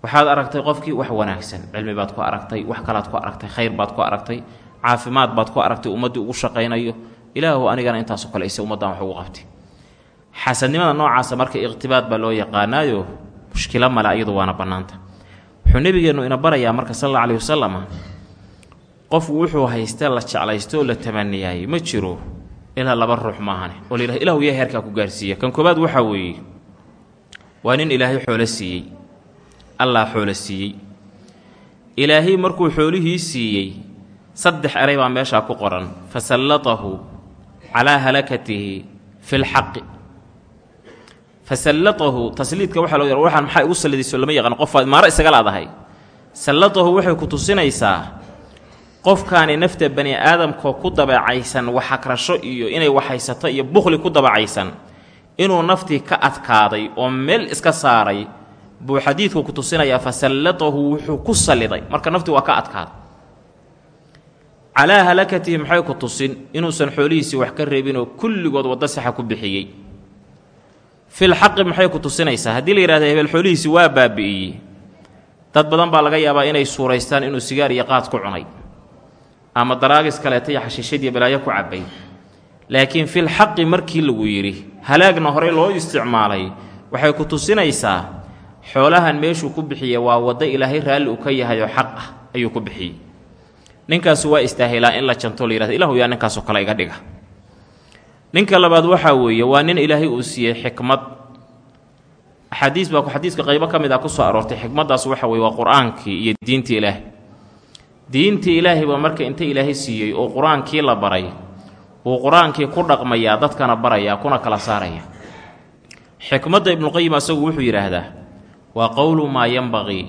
waxaad aragtay qofkii wax wanaagsan. Cilmi baad ku aragtay wax kalaad ku aragtay khayr baad ku aragtay caafimaad baad ku aragtay ummaddii ugu shaqaynayo. Ilaahu anigana intaasoo kale ise ummaddan wax ugu qabtay. Xasadnimada noocaasa marka iqhtibaad baa loo yaqaanaayo mushkilo male iyadu waana bannaanta. Wuxuu nebigeennu ina barayaa marka sal alla aleyhi wasalam qofku wuxuu haystee la jeclaysto la tamaniyaayey ma jiro ilaa laba ruux maahane. Oo la yidhahdo ilahu yaa heerkaa ku gaarsiiya. Kan koobaad waxaa weeye waa nin ilaahay xoolo siiyey allah xoolo siiyey. Ilaahay markuu xoolihii siiyey saddex eray baa meeshaa ku qoran. Fasallatahu calaa halakatihi fi lxaqi fasallatahu tasliidka waxaa loo yar waxaan maxaa igu sallidayso lama yaqaan qofaad maaro isaga laadahay. Sallatahu waxay ku tusinaysaa qofkaani nafta bani aadamkoo ku dabeecaysan waxakrasho iyo inay waxhaysato iyo bukhli ku dabacaysan inuu naftii ka adkaaday oo meel iska saaray buu xadiidku ku tusinayaa fasallatahu wuxuu ku salliday marka naftii waa ka adkaaday calaa halakatihi maxay ku tusin inuusan xoolihiisii wax ka reebinoo kulligood waddo saxa ku bixiyey. Fil xaqi maxay ku tusinaysaa. Haddii la yidhahda hebel xoolihiisii waa baabi'iyey. Dad badan baa laga yaabaa inay suuraystaan inuu sigaar iyo qaad ku cunay ama daraagis kaleeta iyo xashiishadiiyo balaayo ku cabbay. Laakiin fil xaqi markii lagu yidhi halaagna horey loo isticmaalay waxay ku tusinaysaa xoolahan meeshuu ku bixiyey waa waddo ilaahay raalli uu ka yahay oo xaq ah ayuu ku bixiyey. Ninkaasu waa istaahilaa in la janto la yihahdo ilahu yaa ninkaasoo kale iga dhiga. Ninka labaad waxaa weeye waa nin ilaahay uu siiyey xikmad. Axaadiis baa xadiiska qaybo ka mid ah ku soo aroortay xikmaddaas waxa weye waa qur'aankii iyo diintii ilaahay. Diintii ilaahay baa marka inta ilaahay siiyey oo qur'aankii la baray wuu qur'aankii ku dhaqmayaa dadkana barayaa kuna kala saaraya. Xikmadda ibnuqayim asagu wuxuu yidhaahdaa waa qowlu maa yanbaqii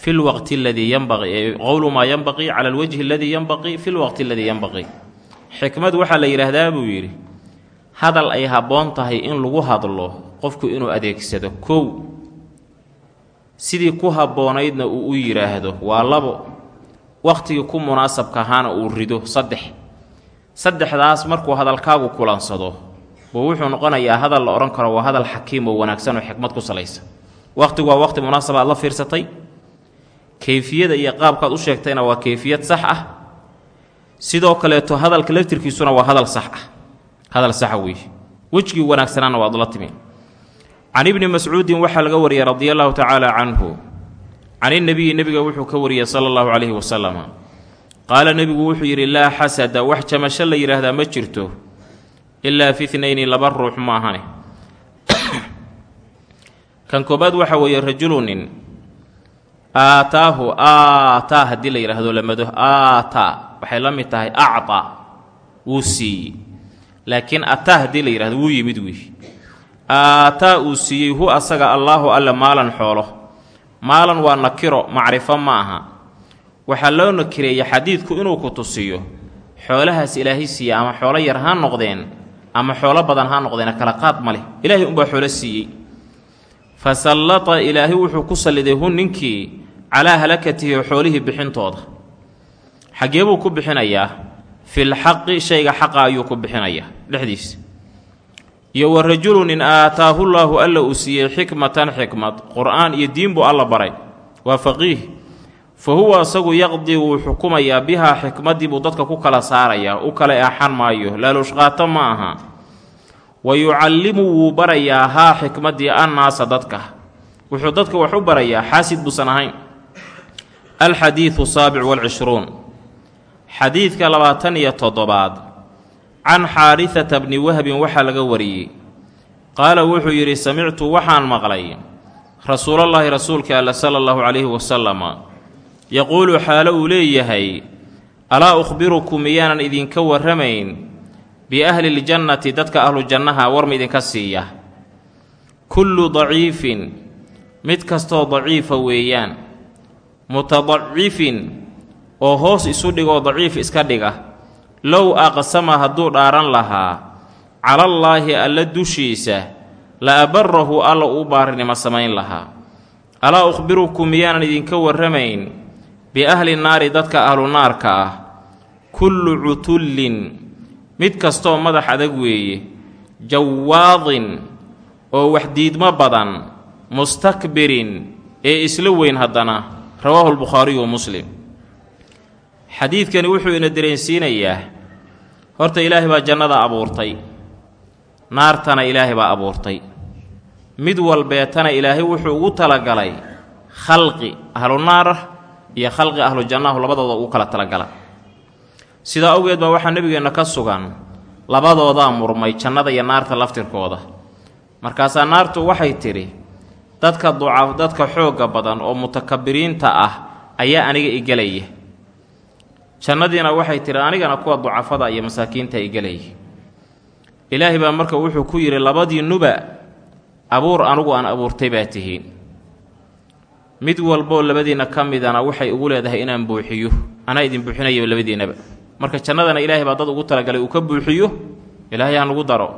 fi lwaqti aladii yanbaqii qowlu maa yanbaqii cala alwajhi aladii yanbaqii fi lwaqti aladii yanbaqii xikmad waxaa la yidhaahdaa buu yidhi hadal ay habboon tahay in lagu hadlo qofku inuu adeegsado kow. Sidii ku habboonaydna uu u yidhaahdo waa labo wakhtigii ku munaasabka ahaana uu rido saddex. Saddexdaas markuu hadalkaagu kulansado buu wuxuu noqonayaa hadal la odhan karo waa hadal xakiim oo wanaagsan oo xikmad ku salaysan waqtigu waa waqti munaasaba aad la fiirsatay. Kayfiyada iyo qaabkaad u sheegtayna waa kayfiyad sax ah. Sidoo kaleeto hadalka laftirkiisuna waa hadal sax ah. Hadal saxa weeye wejgii wanaagsanaana waad la timi can ibni mascuudin waxaa laga wariyey radia allahu tacaala canhu. Can inebiyi nebiga wuxuu ka wariyey sala allahu calayhi wasalam qaala nebigu wuxuu yidhi laa xasada wax jamasho la yidhaahdaa ma jirto. Ilaa fi tnayni laba ruux ma ahane kan koobaad waxa weeye rajulunin aataahu aataa haddii la yidhaahdo lamado aataa. Waxay la mid tahay acta wuu siiyey. Laakiin ataa haddii la yidhahdo wuu yimid wiihi aataa uu siiyey hu asaga allaahu alle maalan xoolo. Maalan waa nakiro macrifo ma aha. Waxaa loo nakireeyey xadiidku inuu ku tusiyo xoolahaas ilaahay siiya ama xoolo yar ha noqdeen ama xoolo badan ha noqdeen kala qaad ma leh. Ilaahay unbaa xoolo siiyey fa sallata ilaahay wuxuu ku salliday hu ninkii calaa halakatihi xoolihii bixintooda. Xaggee buu ku bixinayaa. Fil xaqi shayga xaqa ayuu ku bixinayaa dhexdiisa iyo wa rajulunin aataahu llaahu alla uu siiyey xikmatan xikmad qur'aan iyo diin buu alla baray. Waa faqiih. Fa huwa asagu yaqdii wuu xukumayaa bihaa xikmaddii buu dadka ku kala saarayaa u kala eexan maayo. Laalushqaato ma aha wa yucallimu wuu barayaa haa xikmaddii annaasa dadka. Wuxuu dadka wax u barayaa xaasid buusan ahayn. Alxadiidu saabic walcishruun. Xadiidka labaatan iyo toddobaad. Can xaarihata bni wahbin waxaa laga wariyey. Qaala wuxuu yidhi samictu waxaan maqlay rasuulallaahi rasuulka alle sala allahu calayhi wasalama yaquulu xaalo uu leeyahay alaa ukhbirukum miyaanan idinka warramayn biahli ljannati dadka ahlu jannaha war ma idinka siiya. Kullu daciifin mid kastoo daciifa weeyaan. Mutadacifin oo hoos isu dhigoo daciif iska dhiga. Low aqsama hadduu dhaaran lahaa calallaahi alla dushiisa la abarahu alla uu baarinimo samayn lahaa. Alaa ukhbirukum miyaanan idinka warramayn biahli naari dadka ahlu naarka ah. Kullu cutullin mid kastoo madax adag weeye jawaadin oo wax diidmo badan mustakbirin ee isla weyn haddana rawaahu lbukhaariyu wa muslim. Xadiidkani wuxuu ina dareensiinayaa horta ilaahay baa jannada abuurtay naartana ilaahay baa abuurtay. Mid walbeetana ilaahay wuxuu ugu talagalay khalqi ahlu naarah iyo khalqi ahlu jannahu labadooda ugu kala talagala sidaa awgeed baa waxaa nebigeenna ka sugan labadoodaa murmay jannada iyo naarta laftirkooda. Markaasaa naartu waxay tidhi dadka duca dadka xoogga badan oo mutakabiriinta ah ayaa aniga igelaya jannadiina waxay tidhi anigana kuwa ducafada iyo masaakiinta igelaya ilaahay baa marka wuxuu ku yidhi labadiinnuba abuur anugu aan abuurtay baa tihiin. Mid walboo labadiinna ka midana waxay ugu leedahay inaan buuxiyo. Anaa idin buuxinaya labadiinnaba marka jannadana ilaahay baa dad ugu talagalay uu ka buuxiyo ilaahay aan ugu daro.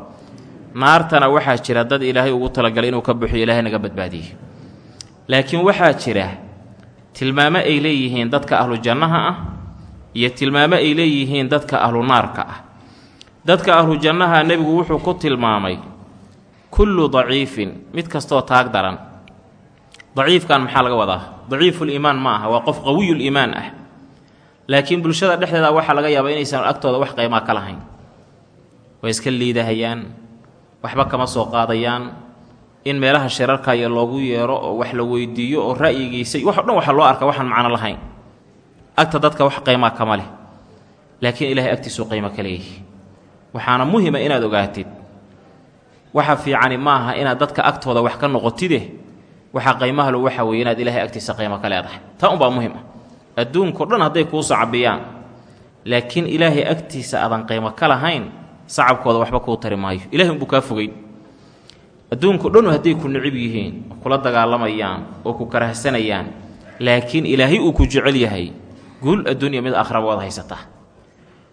Naartana waxaa jira dad ilaahay ugu talagalay inuu ka buuxiyo ilaahay naga badbaadiye laakiin waxaa jira tilmaamo ay leeyihiin dadka ahlu jannaha ah iyo tilmaamo ay leeyihiin dadka ahlu naarka ah. Dadka ahlu jannaha nebigu wuxuu ku tilmaamay kullu daciifin. Mid kastoo taag daran. Daciifkan maxaa laga wadaa? Daciifuliimaan ma aha waa qof qawiyuliimaan ah laakiin bulshada dhexdeeda waxaa laga yaabaa inaysan agtooda wax qaymaa ka lahayn. Way iska liidahayaan waxba kama soo qaadayaan. In meelaha shirarkaya loogu yeero oo wax la weydiiyo oo ra'yigiisa wax dhan waxaa loo arka waxaan macno lahayn. Agta dadka wax qaymaa kama leh laakiin ilaahay agtiisuu qaymo ka leeyahy waxaana muhima inaad ogaatid. Waxa fiicani ma aha inaad dadka agtooda wax ka noqotide waxaa qaymahalo waxa weeye inaad ilaahay agtiisa qaymo ka leedahay. Taa unbaa muhiim ah adduunkao dhan hadday kuu sacabiyaan. Laakiin ilaahay agtiisa aadan qaymo ka lahayn sacabkooda waxba kuu tari maayo. Ilahay unbuu kaa fogeyn. Adduunkao dhan hadday ku nicib yihiin oo kula dagaalamayaan oo ku karahsanayaan laakiin ilaahay uu ku jecel yahay guul adduunya mid akhraba waad haysataa.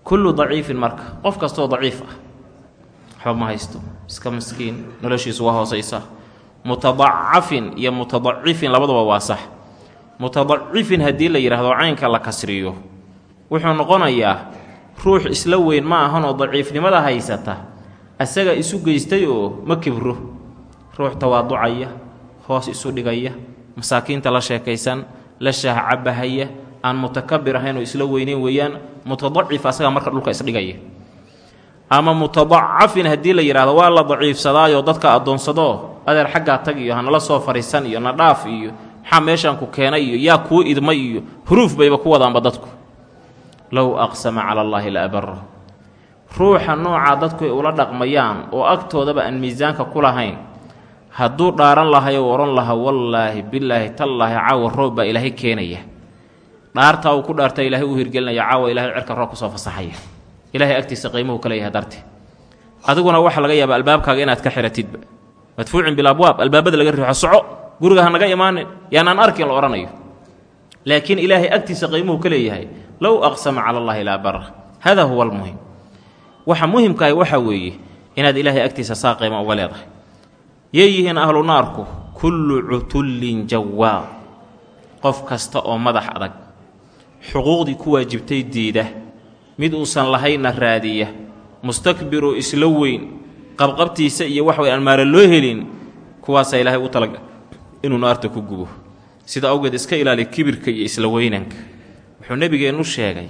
Kullu daciifin marka qof kastoo daciif ah waxba ma haysto. Iska miskiin noloshiisu waa hoosaysa. Mutadacafin iyo mutadacifin labaduba waa sax mutadacifin haddii la yidhaahdo caynka la kasriyo. Wuxuu noqonayaa ruux isla weyn ma ahanoo daciifnimada haysata. Asaga isu geystay oo ma kibro. Ruux tawaaducaya hoos isu dhigaya. Masaakiinta la sheekaysan la shaahcabahaya aan mutakabir ahayn oo isla weyneyn weeyaan mutadacif asagaa marka dhulka isdhigaya ama mutadacafin haddii la yidhahdo waa la daciifsadaayoo dadka addoonsadoo adeer xaggaa tag iyo hanala soo fariisan iyo na dhaaf iyo maxaa meeshaan ku keenay iyo yaa kuu idmay iyo huruuf bayba ku wadaanba dadku. Low aqsama cala allaahi la abarahu ruuxa noocaa dadku ay ula dhaqmayaan oo agtoodaba aan miisaanka ku lahayn hadduu dhaaran lahay oo odhan lahaa wallaahi bilaahi tallaahi caawa roob baa ilaahay keenaya. Dhaartaa uu ku dhaarta ilaahay uu hirgelinaya caawa ilahay cerka roob ku soo fasaxaya. Ilaahay agtiisa qiimuhu ka leeyahay darti. Adiguna waxaa laga yaabaa albaabkaaga inaad ka xiratidba. Madfuucin bilabwaab albaabada laga riixo soco guriga ha naga imaanin yaanaan arkin la odhanayo laakiin ilaahay agtiisa qiimuhu ka leeyahay low aqsama cala allaahi laa bara hada huwa almuhim waxa muhimkaahi waxaa weeye inaad ilaahay agtiisa saa qiimo uga leedahay. Yay yihiin ahlu naarku kullu cutullin jawaab qof kasta oo madax adag xuquuqdii ku waajibtay diida mid uusan lahaynna raadiya mustakbiru isla weyn qabqabtiisa iyo wax way aan maara loo helin kuwaasaa ilaahay u talaga inuu naarta ku gubo. Sida awgeed iska ilaali kibirka iyo isla weynanka. Wuxuu nebigeennu sheegay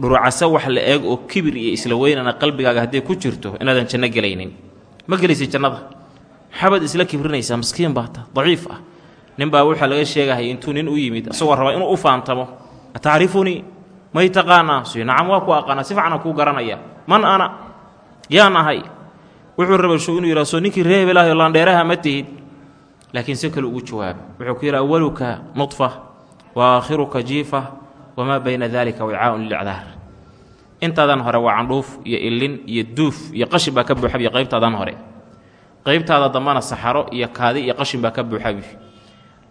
dhurucase wax la eeg oo kibir iyo isla weynana qalbigaaga hadday ku jirto inaadan janno gelaynin. Ma gelaysid jannada? Maxaabaad isla kibrinaysaa maskiin baata daciif ah. Ninbaa waxaa laga sheegahay intuu nin u yimid isagoo rabaa inuu u faantamo. Atacrifunii may taqaanaa? Si nacam waa ku aqaanaa si fiicanaan kuu garanaya. Man ana? Yaan ahay. Wuxuu raba show inuu yidhaha soo ninkii ree hebelaayo laandheeraha ma tihid laakiin si kale ugu jawaaba wuxuu ku yidhi awaluka nudfa wa aakhiruka jiifa wamaa bayna dalika wicaaun lilicdaar intaadan hore waa candhuuf iyo ilin iyo duuf iyo qashin baa ka buuxabiy qaybtaadan hore. Qaybtaada dambana saxaro iyo kaadi iyo qashin baa ka buuxabi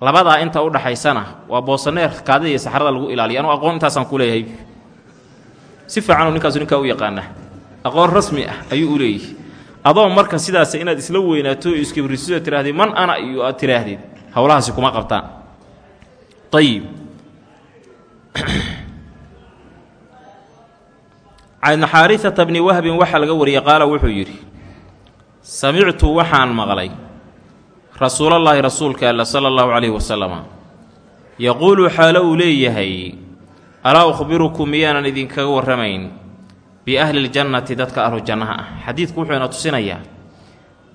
labadaa inta udhaxaysana waa boosaneer kaadida iyo saxarada lagu ilaaliya anugu aqoon intaasaan ku leeyahay. Si adoo marka sidaas inaad isla weynaato o iskibrisido tirahdid man ana iyo aad tiraahdid howlahaasi kuma qabtaan. Ayib can xaarisata bni wahbin waxaa laga wariyey qaala wuxuu yidhi samictu waxaan maqlay rasuulallaahi rasuulka alla sala allahu calayhi wasalama yaquulu xaalo uu leeyahay alaa ukhbirukum miyaanan idinkaga warramayn biahli ljannati dadka ahlu jannaha ah. Xadiidku wuxuu ina tusinayaa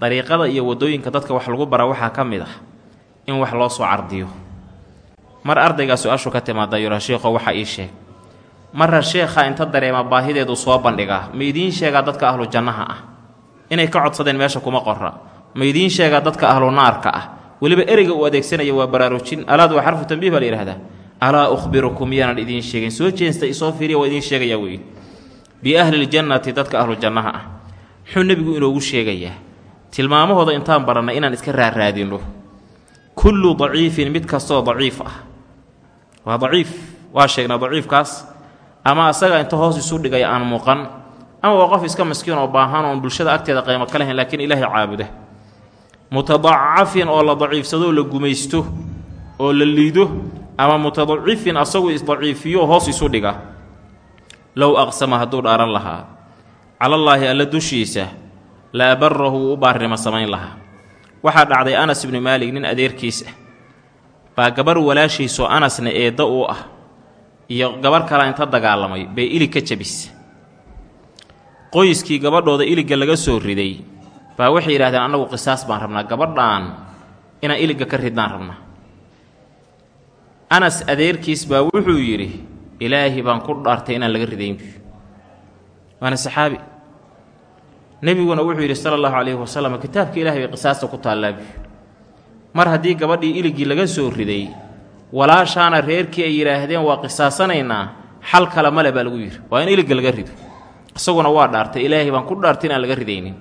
dariiqada iyo waddooyinka dadka wax lagu bara waxaa ka mid ah in wax loo soo cardiyo. Mar ardaygaa su'aashu ka timaada yura sheikho waxaa ii sheeg. Marra sheekha inta dareema baahideedu soo bandhigaa ma idiin sheegaa dadka ahlu jannaha ah? Inay ka codsadeen meesha kuma qora ma idiin sheegaa dadka ahlu naarka ah? Weliba ereyga uu adeegsanaya waa baraarujin. Alaad waa xarfu tambiih baa la yidhahdaa alaa ukhbirukum miyaanan idiin sheegin. Soo jeensta isoo fiiriya waa idiin sheegayaa weeye biahliljannati dadka ahlu jannaha ah. Muxuu nebigu inoogu sheegayaa tilmaamahooda intaan barannay inaan iska raaraadinno kullu daciifin mid kastoo daciif ah. Waa daciif waa sheegnaa daciifkaas. Ama asaga inta hoos isu dhigaya aan muuqan ama waa qof iska maskiin oo baahan oon bulshada agteeda qaymo ka lahayn laakiin ilaahay caabuda mutadacafin oo la daciifsado oo la gumaysto oo la liido ama mutadacifin asagu isdaciifiyo oo hoos isu dhiga low aqsama hadduu dhaaran lahaa. Calallaahi alla dushiisa la abarahu wuu u baarnimo samayn lahaa. Waxaa dhacday anas ibnu maalik nin adeerkiis ah. Baa gabarh walaashiisoo anasna eedda uu ah iyo gabarh kale inta dagaalamay bay ilig ka jabisa qoyskii gabadhooda iligga laga soo riday baa waxay yidhahdeen annagu qisaas baan rabnaa gabadhaan inaan iligga ka ridnaan rabnaa. Anas adeerkiis baa wuxuu yidhi ilaahi baan ku dhaartay inaan laga ridayn waana saxaabi. Nebiguna wuxuu yidhi sala allahu calayhi wasalam kitaabka ilahay bay qisaasta ku taallaabi mar haddii gabadhii iliggii laga soo riday walaashaana reerkii ay yidhaahdeen waa qisaasanaynaa xal kale male baa lagu yidhi. Waa in iligga laga rido. Isaguna waa dhaartay ilaahay baan ku dhaartay inaan laga ridaynin.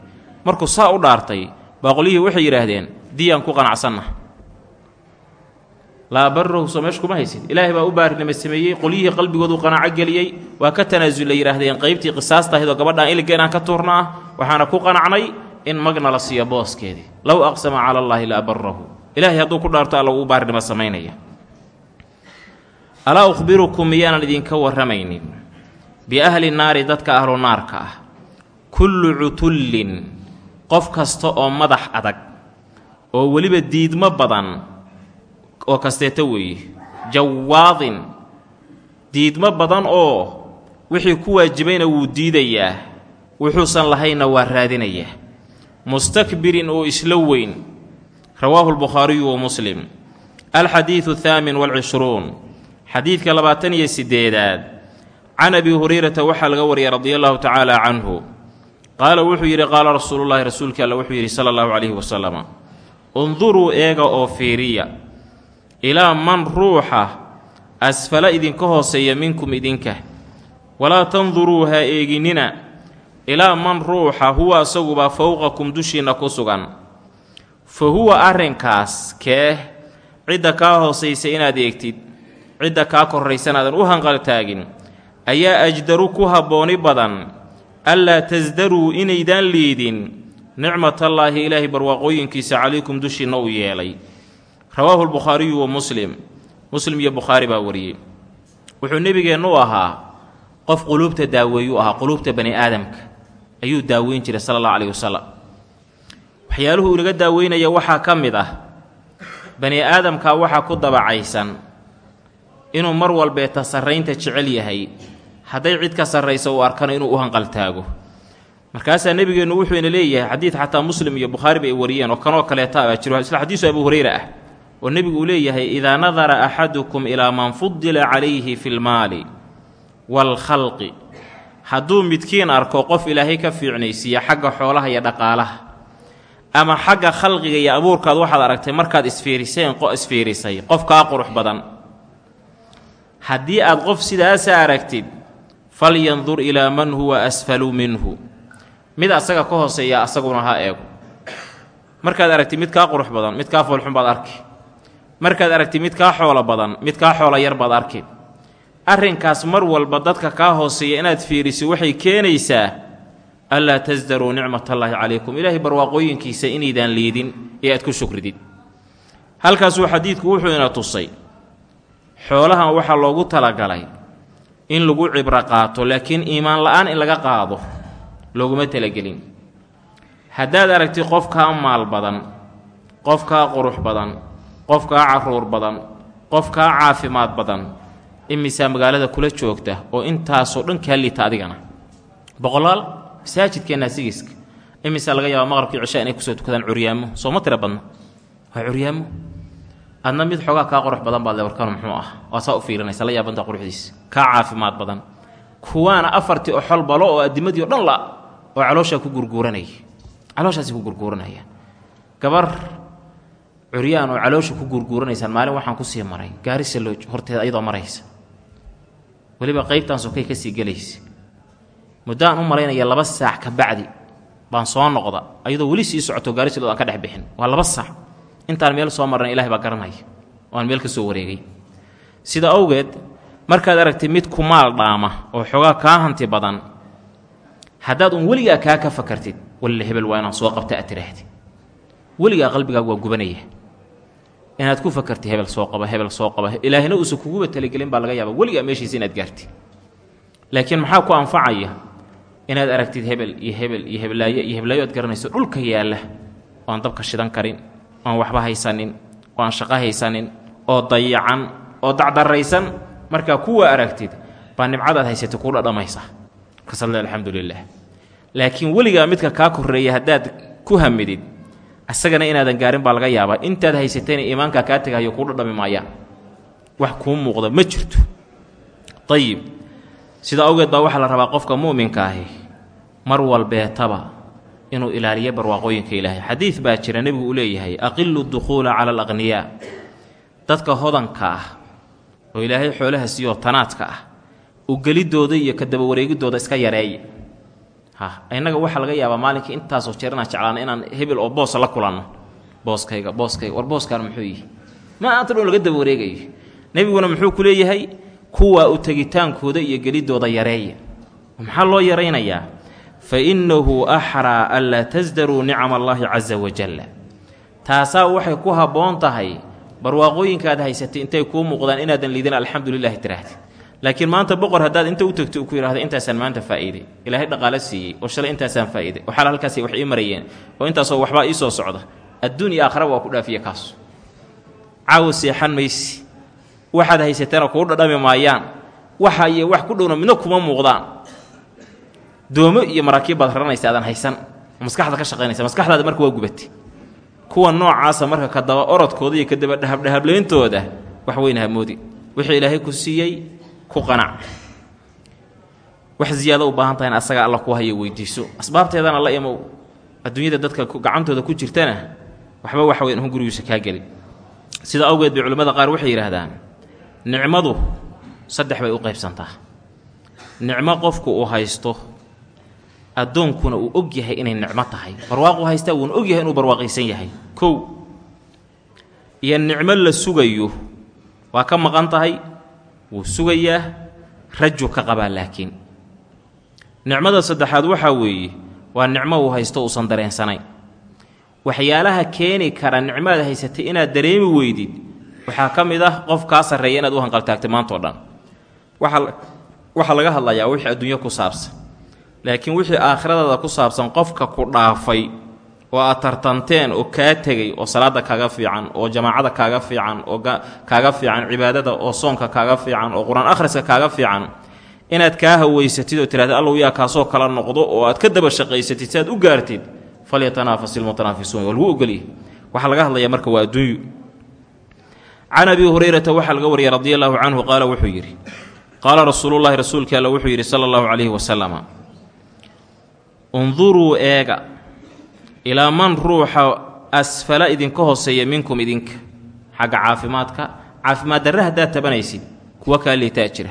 Markuu saa u dhaartay baa qolyihii waxay yidhaahdeen diyaan ku qanacsanna laa barahu soo meesha kuma haysid ilaahay baa u baarinimo sameeyey qolyihii qalbigoodu qanaaco geliyey waa ka tanaasul la yidhaahdeen qaybtii qisaastahydoo gabadhaan iligga inaan ka tuurnaa waxaana ku qanacnay in magna la siiyo booskeedii low aqsama cala allaahi la abarahu ilaahay hadduu ku dhaarto alla uu baarinimo samaynaya. Alaa ukhbirukum miyaanan idinka warramaynin? Biahli naari dadka ahlu naarka ah. Kullu cutullin qof kasta oo madax adag oo weliba diidmo badan oo kasteeta weeye jawaadin. Diidmo badan oo wixii ku waajibayna wuu diidayaa wuxuusan lahaynna waa raadinayaa mustakbirin oo isla weyn. Rawaahu lbukhaariyu wa muslim. Alxadiidu athaamin walcishruun. Xadiidka labaatan iyo siddeedaad. Can abi hurayrata waxaa laga wariyay radia allahu tacaala canhu. Qaala wuxuu yidhi qaala rasuulullaahi rasuulkii alla wuxuu yidhi sala allahu calayhi wasalama unduruu eega oo fiiriya ilaa man ruuxa asfala idinka hooseeya minkum idinka. Walaa tanduruu ha eeginina ilaa man ruuxa huwa asaguba fowqakum dushiinna ku sugan. Fa huwa arrinkaas kee cidda kaa hoosaysa inaad eegtid cidda kaa korraysanaadan u hanqaltaagin ayaa ajdaru ku habbooni badan allaa tasdaruu inaydaan liidin nicmatallaahi ilaahay barwaaqooyinkiisa calaykum dushiinna uu yeelay rawaahu lbukhaariyu wa muslim. Muslim iyo bukhaari baa wariyey. Wuxuu nebigeennu ahaa qof quluubta daaweeyuu ahaa quluubta bani aadamka. Ayuu daaweyn jiray sala allahu caleyhi wasalam waxyaaluhu inaga daaweynaya waxaa ka mid ah bani aadamka waxaa ku dabacaysan inuu mar walbeeta sarraynta jecel yahay. Hadday cid ka sarraysa uu arkano inuu u hanqaltaago. Markaasaa nebigeennu wuxuu ina leeyahay xadiid xataa muslim iyo bukhaari bay wariyeen oo kanoo kaleeta baa jiro. Isla xadiisu abu hureyre ah oo nebigu uu leeyahay idaa nadara axadukum ilaa man fudila calayhi fi lmaali waalkhalqi hadduu midkiin arko qof ilaahay ka fiicnaysiiya xagga xoolaha iyo dhaqaalaha ama xagga khalqiga iyo abuurkaad waxaad aragtay markaad isfiiriseen isfiirisay qof kaa qurux badan. Haddii aad qof sidaasa aragtid falyandur ilaa man huwa asfalu minhu. Mid asaga ka hooseeya asaguna ha eego. Markaad aragtid mid kaa qurux badan mid kaa foolxun baad arki markaad aragtid mid kaa xoolo badan mid kaa xoolo yar baad arki arrinkaas mar walba dadka kaa hooseeya inaad fiiriso waxay keenaysaa allaa tasdaruu nicmatallaahi calaykum. Ilaahay barwaaqooyinkiisa inaydaan liidin ee aad ku shukridid. Halkaasuu xadiidku wuxuu ina tusay xoolahan waxaa loogu talagalay in lagu cibro qaato laakiin iimaan la'aan in laga qaado looguma talagelin. Haddaad aragtid qof kaa maal badan qof kaa qurux badan qof kaa carruur badan qof kaa caafimaad badan imisaa magaalada kula joogta oo intaasoo dhan kaa liita adigana. Boqolaal? Masaajidkeenna sigiiska imisaa laga yaabaa maqrabkii cishaa inay ku soo tukadaan curyaamo? Soo ma tira badna? Waa curyaamo. Adna mid xoogaa kaa qurux badan baad le warkanu muxuu ah. Waa saa u fiirinaysa la yaabanta quruxdiisa. Kaa caafimaad badan. Kuwaana afartii oo xol balo oo addimadii o dhan la oo calooshaa ku gurguuranaya calooshaasi ku gurguuranaya gabar curyaan oo caloosha ku gurguuranaysaan maalin waxaan ku sii maray. Gaarisa loo horteeda ayadoo maraysa. Weliba qaybtaan sokay ka sii gelaysa. Muddaan u malaynaya laba saac ka bacdi baan soo noqda ayadoo weli sii socoto gaarisaloo aan ka dhex bixin. Waa laba saac. Intaan meel soo marna ilahay baa garanaya. Oo aan meel ka soo wareegay. Sida awgeed markaad aragtid mid kumaal dhaama oo xoogaa kaa hanti badan haddaad un weligaa kaa ka fakartid walle hebel waa inaan soo qabta aad tiraahdi weligaa qalbigaagu waa gubanaya inaad ku fakartid hebel soo qaba hebel soo qaba. Ilaahina uusan kuguba talagelin baa laga yaaba weligaa meeshiisa inaad gaartid laakiin maxaa ku anfacaya inaad aragtid hebel iyo hebel iyo heblaayo iyo heblaayo aad garanayso dhulka yaalla oo aan dabka shidan karin oan waxba haysanin oo aan shaqo haysanin oo dayacan oo dacdaraysan markaa kuwa aragtid baa nimcadaad haysatay kuu dhadhamaysa kasale alxamdu lilah laakiin weligaa midka kaa korreeya haddaad ku hamidid asagana inaadan gaarin baa laga yaabaa. Intaad haysatayna iimaankaa kaa tegahayo kuu dhadhami maayaan wax kuu muuqda ma jirto. Ayib sida awgeed baa waxaa la rabaa qofka mu'minka ahi mar walbeetaba inuu ilaaliyo barwaaqooyinka ilaahay. Xadiid baa jira nebigu uu leeyahay aqilu dukhuula cala alaqhniyaa dadka hodanka ah oo ilaahay xoolaha siiyoo tanaadka ah u gelidooda iyo ka dabawareegidooda iska yareeya ha innaga waxaa laga yaabaa maalinkii intaasoo jeer inaan jeclaano inaan hebel oo boosa la kulanno. Booskayga booskayga war booskaan muxuu yihi ma aanta dhoon laga dabawareegayo nebiguna muxuu ku leeyahay kuwaa u tegitaankooda iyo gelidooda yareeya. Maxaa loo yaraynayaa? Fa innahu axraa anlaa tasdaruu nicama allaahi casa wajalla taasaa waxay ku habboon tahay barwaaqooyinkaad haysatay intay kuu muuqdaan inaadan liidin alxamdu lilahi tiraahdi laakiin maanta boqor haddaad inta u tagto ku yidhahda intaasaan maanta faa'iiday ilaahay dhaqaalo siiyey oo shalay intaasaan faa'iiday oo xal wax ii marayeen oo intaasoo waxbaa ii soo socda. Adduun iyo aakhiraba waa ku dhaafiya kaas caawa seexan maysi. Waxaad haysatana kuu dhadhami maayaan. Waxa wax ku dhowna midna kuma muuqdaan. Doomo iyo maraakiib baad raranaysa aadan haysan. Maskaxda ka shaqaynaysa. Maskaxdaada marka waa gubatay. Kuwa noocaasa marka ka daba orodkooda iyo ka daba dhahabdhahableyntooda wax weyn hamoodi wixii ilaahay ku siiyey ku qanac. Wax ziyaado u baahan tahay in asaga alla ku hayo weydiiso. Asbaabteedana la imow. Adduunyada dadka gacantooda ku jirtana waxba waxa weyn hun gurigiisa kaa gelin sida awgeed bay culimmada qaar waxay yidhaahdaan nicmadu saddex bay u qaybsantaa. Nicmo qofku uu haysto addoonkuna uu og yahay inay nicmo tahay. Barwaaqu haystaa wuuna og yahay inuu barwaaqaysan yahay. Kow. Iyo nicmo la sugayo waa ka maqan tahay wuu sugayaa raju ka qabaa laakiin. Nicmada saddexaad waxaa weeye waa nicmo uu haysto uusan dareensanayn. Waxyaalaha keeni kara nicmaad haysatay inaad dareemi weydid waxaa ka mid ah qof kaa sarreeya inaad u hanqaltaagtay maantao dhan. Waxaa laga hadlayaa wixii adduunyo ku saabsan. Laakiin wixii aakhiradaada ku saabsan qofka ku dhaafay oo aad tartanteen oo kaa tegey oo salaada kaaga fiican oo jamaacada kaaga fiican oo kaaga fiican cibaadada oo soonka kaaga fiican oo qur'aan akhriska kaaga fiican. Inaad kaa haweysatid oo tidhahda allow yaa kaasoo kala noqdo oo aad ka daba shaqaysatid si aad u gaartid falyatanaafas ilmutanaafisuun waa lagu ogolyahy waxaa laga hadlayaa marka waa adduunyu. Can abi hurayrata waxaa laga wariyay radi allaahu canhu qaala wuxuu yidhi qaala rasuulullaahi rasuulkii alla wuxuu yidhi sala allahu calayhi wasalama unduruu eega ilaa man ruuxa asfala idinka hooseeya minkum idinka. Xagga caafimaadka caafimaad darre haddaad tabanaysid kuwa kaa liitaa jira.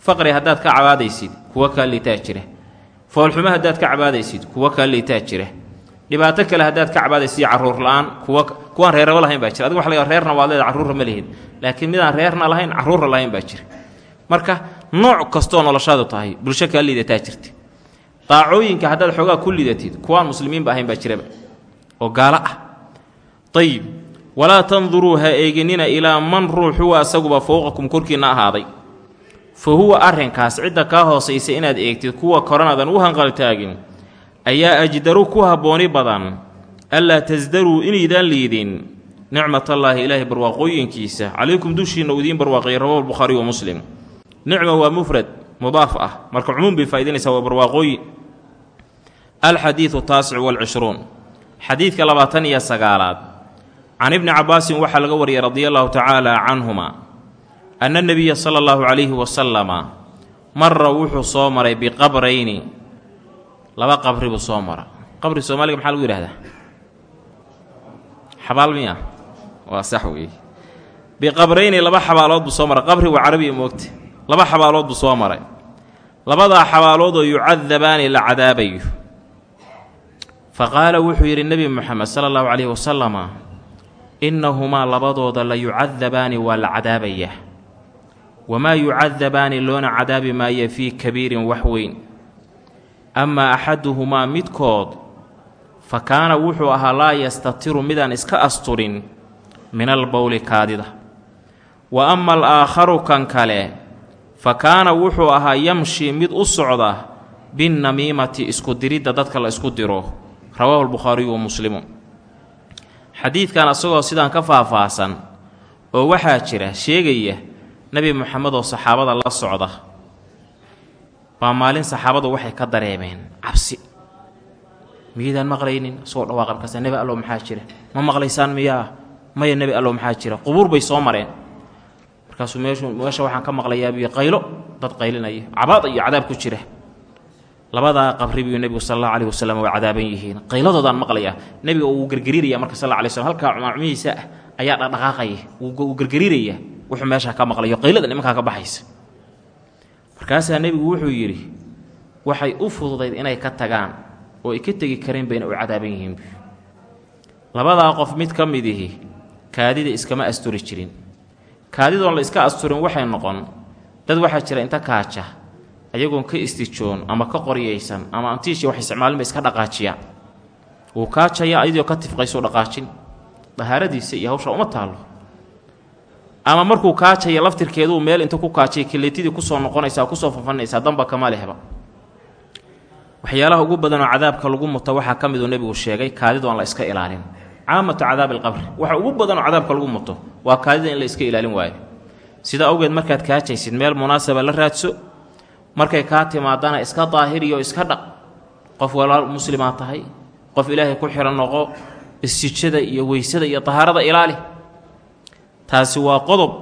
Faqri haddaad ka cabaadaysid kuwa kaa liitaa jira. Foolxumo haddaad ka cabaadaysid kuwa kaa liitaa jira. Dhibaato kale haddaad ka cabaadaysid carruur la'aan kuwa kuwaan reeraba lahayn baa jira. Adiga waxa laga reerna waad leeda carruurra ma lihid laakiin midaan reerna lahayn carruurra lahayn baa jira. Marka nooc kastoo noloshaadu tahay bulsho kaa liidataa jirta daacooyinka haddaad xoogaa ku lidatid kuwaan muslimiinba ahayn baa jiraba oo gaalo ah. Ayib walaa tanduruu ha eeginina ilaa man ruux huwa asaguba fowqakum korkiinna ahaaday. Fa huwa arrinkaas cidda kaa hoosaysa inaad eegtid kuwa koranaadan u hanqaltaagin ayaa ajdaru ku habbooni badan allaa tasdaruu inaydaan liidin. Nicmatallaahi ilaahay barwaaqooyinkiisa calaykum dushiinna uu idiin barwaaqiyay rawahu lbukhaari wa muslim. Nicma waa mufrad mudaaf ah. Marka cumuum bay faa'idaynaysaa waa barwaaqooyin alxadiidu taasic walcishruun. Xadiidka labaatan iyo sagaalaad. Can ibni cabbaasin waxaa laga wariyay radia allahu tacaala canhuma anna nebiya sala allahu calayhi wasalama mara wuxuu soo maray biqabrayni. Laba qabri buu soo mara qabri soomaaliga maxaa lagu yidhahdaa xabaal miya? Waa sax weeye. Biqabrayni laba xabaalood buu soo maray. Qabri waa carabiya moogta laba xabaalood buu soo maray. Labadaa xabaalood oo yucadabaani la cadaabayo. Fa qaala wuxuu yidhi nebi moxamed sala allahu calayhi wasalama innahumaa labadooda la yucadabaani waa la cadaabayaa. Wamaa yucadabaani loona cadaabi maayo fii kabiirin wax weyn. Amaa axaduhumaa midkood fa kaana wuxuu ahaa laa yastatiru midaan iska asturin min albowli kaadida. Wa ama alaakharu kan kale fa kaana wuxuu ahaa yamshi mid u socda binnamiimati isku diridda dadka la isku diro. Rawaahu lbukhaariyu wa muslimu. Xadiidkan asagoo sidaan ka faahfaahsan oo waxaa jira sheegaya nebi moxamed oo saxaabada la socda. Baa maalin saxaabadu waxay ka dareemeen cabsi. Miyaydaan maqlaynin? Isagoo dhawaaqan kasta nebi allow maxaa jira? Ma maqlaysaan miyaa? Maya nebi allow maxaa jira? Qubuur bay soo mareen markaasuu meesha waxaan ka maqlayaa qaylo dad qaylinaya. Cabaad iyo cadaab ku jira. Labadaa qabri buu nebigu sal allahu aleyhi wasalam waa cadaaban yihiin. Qayladoodaan maqlayaa. Nebiga uu gergariiraya marka sal alay slm halkaa cumacmihiisa ah ayaa dhaqdhaqaaqaya wuu gergariiraya wuxuu meeshaa ka maqlayo. Qaylada nimankaa ka baxaysa. Markaasaa nebigu wuxuu yidhi waxay u fududayd inay ka tagaan oo ay ka tegi kareen bayna u cadaaban yihiin. Labadaa qof mid ka mid ihi kaadida iskama asturi jirin kaadidoon la iska asturin waxay noqon. Dad waxaa jira inta kaaja ayagoon ka istijoon ama ka qoryaysan ama antiishi wax isticmaalinba iska dhaqaajiya. Wuu kaajaya ayadoo ka tifqaysoo dhaqaajin. Dahaaradiisa iyo hawsha uma taallo. Ama markuu kaajaya laftirkeeduu meel inta ku kaajay kaleetidii ku soo noqonaysaa ku soo fafanaysaa damba kama lehba. Waxyaalaha ugu badanoo cadaabka lagu muto waxaa ka miduu nebigu sheegay kaadidu aan la iska ilaalin caamatu cadaabi alqabri waxa ugu badanoo cadaabka lagu muto waa kaadida in la iska ilaalin waayo. Sida awgeed markaad kaajaysid meel munaasaba la raadso markay kaa timaadana iska daahiriyo iska dhaq. Qof walaal muslimaa tahay qof ilaahay ku xihan noqo isjijada iyo weysada iyo tahaarada ilaali. Taasi waa qodob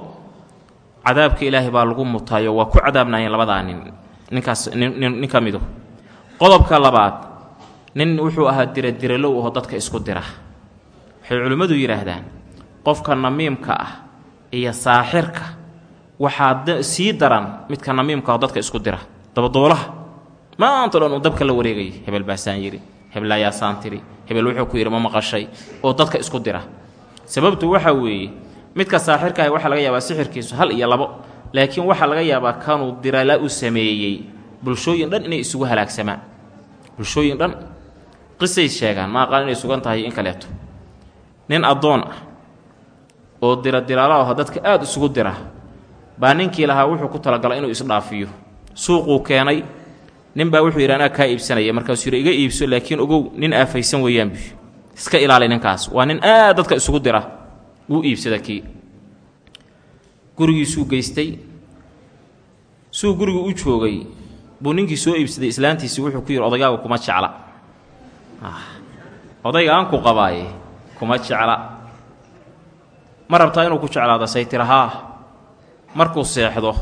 cadaabka ilaahay baa lagu mutaayo waa ku cadaabnaayeen labadaa nin ninkaas nin ka midu qodobka labaad nin wuxuu ahaa diradiralow oo dadka isku dira waxay culimmadu yidhaahdaan qofka namiimka ah iyo saaxirka waxaa sii daran midka namiimka oo dadka isku dira. Dabadoolaha. Maanto dhan uu dabka la wareegayay hebel baasaan yidhi hebelaayaasaan tiri hebel wuxuu ku yidhi ma maqashay? Oo dadka isku dira. Sababtu waxaa weeye midka saaxirkaahi waxaa laga yaabaa sixirkiisu hal iyo labo laakiin waxaa laga yaabaa kanuu dirala u sameeyey. Bulshooyin dhan inay isugu halaagsamaan bulshooyin dhan qisay sheegaan ma aqaan inay sugan tahay in kaleeto nin addoon ah oo dira diraala aho dadka aada isugu dira baa ninkii lahaa wuxuu ku talagalay inuu isdhaafiyo. Suuquu keenay nin baa wuxuu yidhi anaa kaa iibsanaya. Markaasuu yidhi iga iibso laakiin ogow nin aafaysan weeyaanbu iska ilaali ninkaas. Waa nin aad dadka isugu dira. Wuu iibsada kii. Gurigiisuu geystay suu gurigu u joogay buu ninkii soo iibsaday. Islaantiisii wuxuu ku yidhi odaygaaga kuma jecla. Odayga aan ku qabaaye kuma jecla. Ma rabtaa inuu ku jeclaado say tira haa markuu seexdo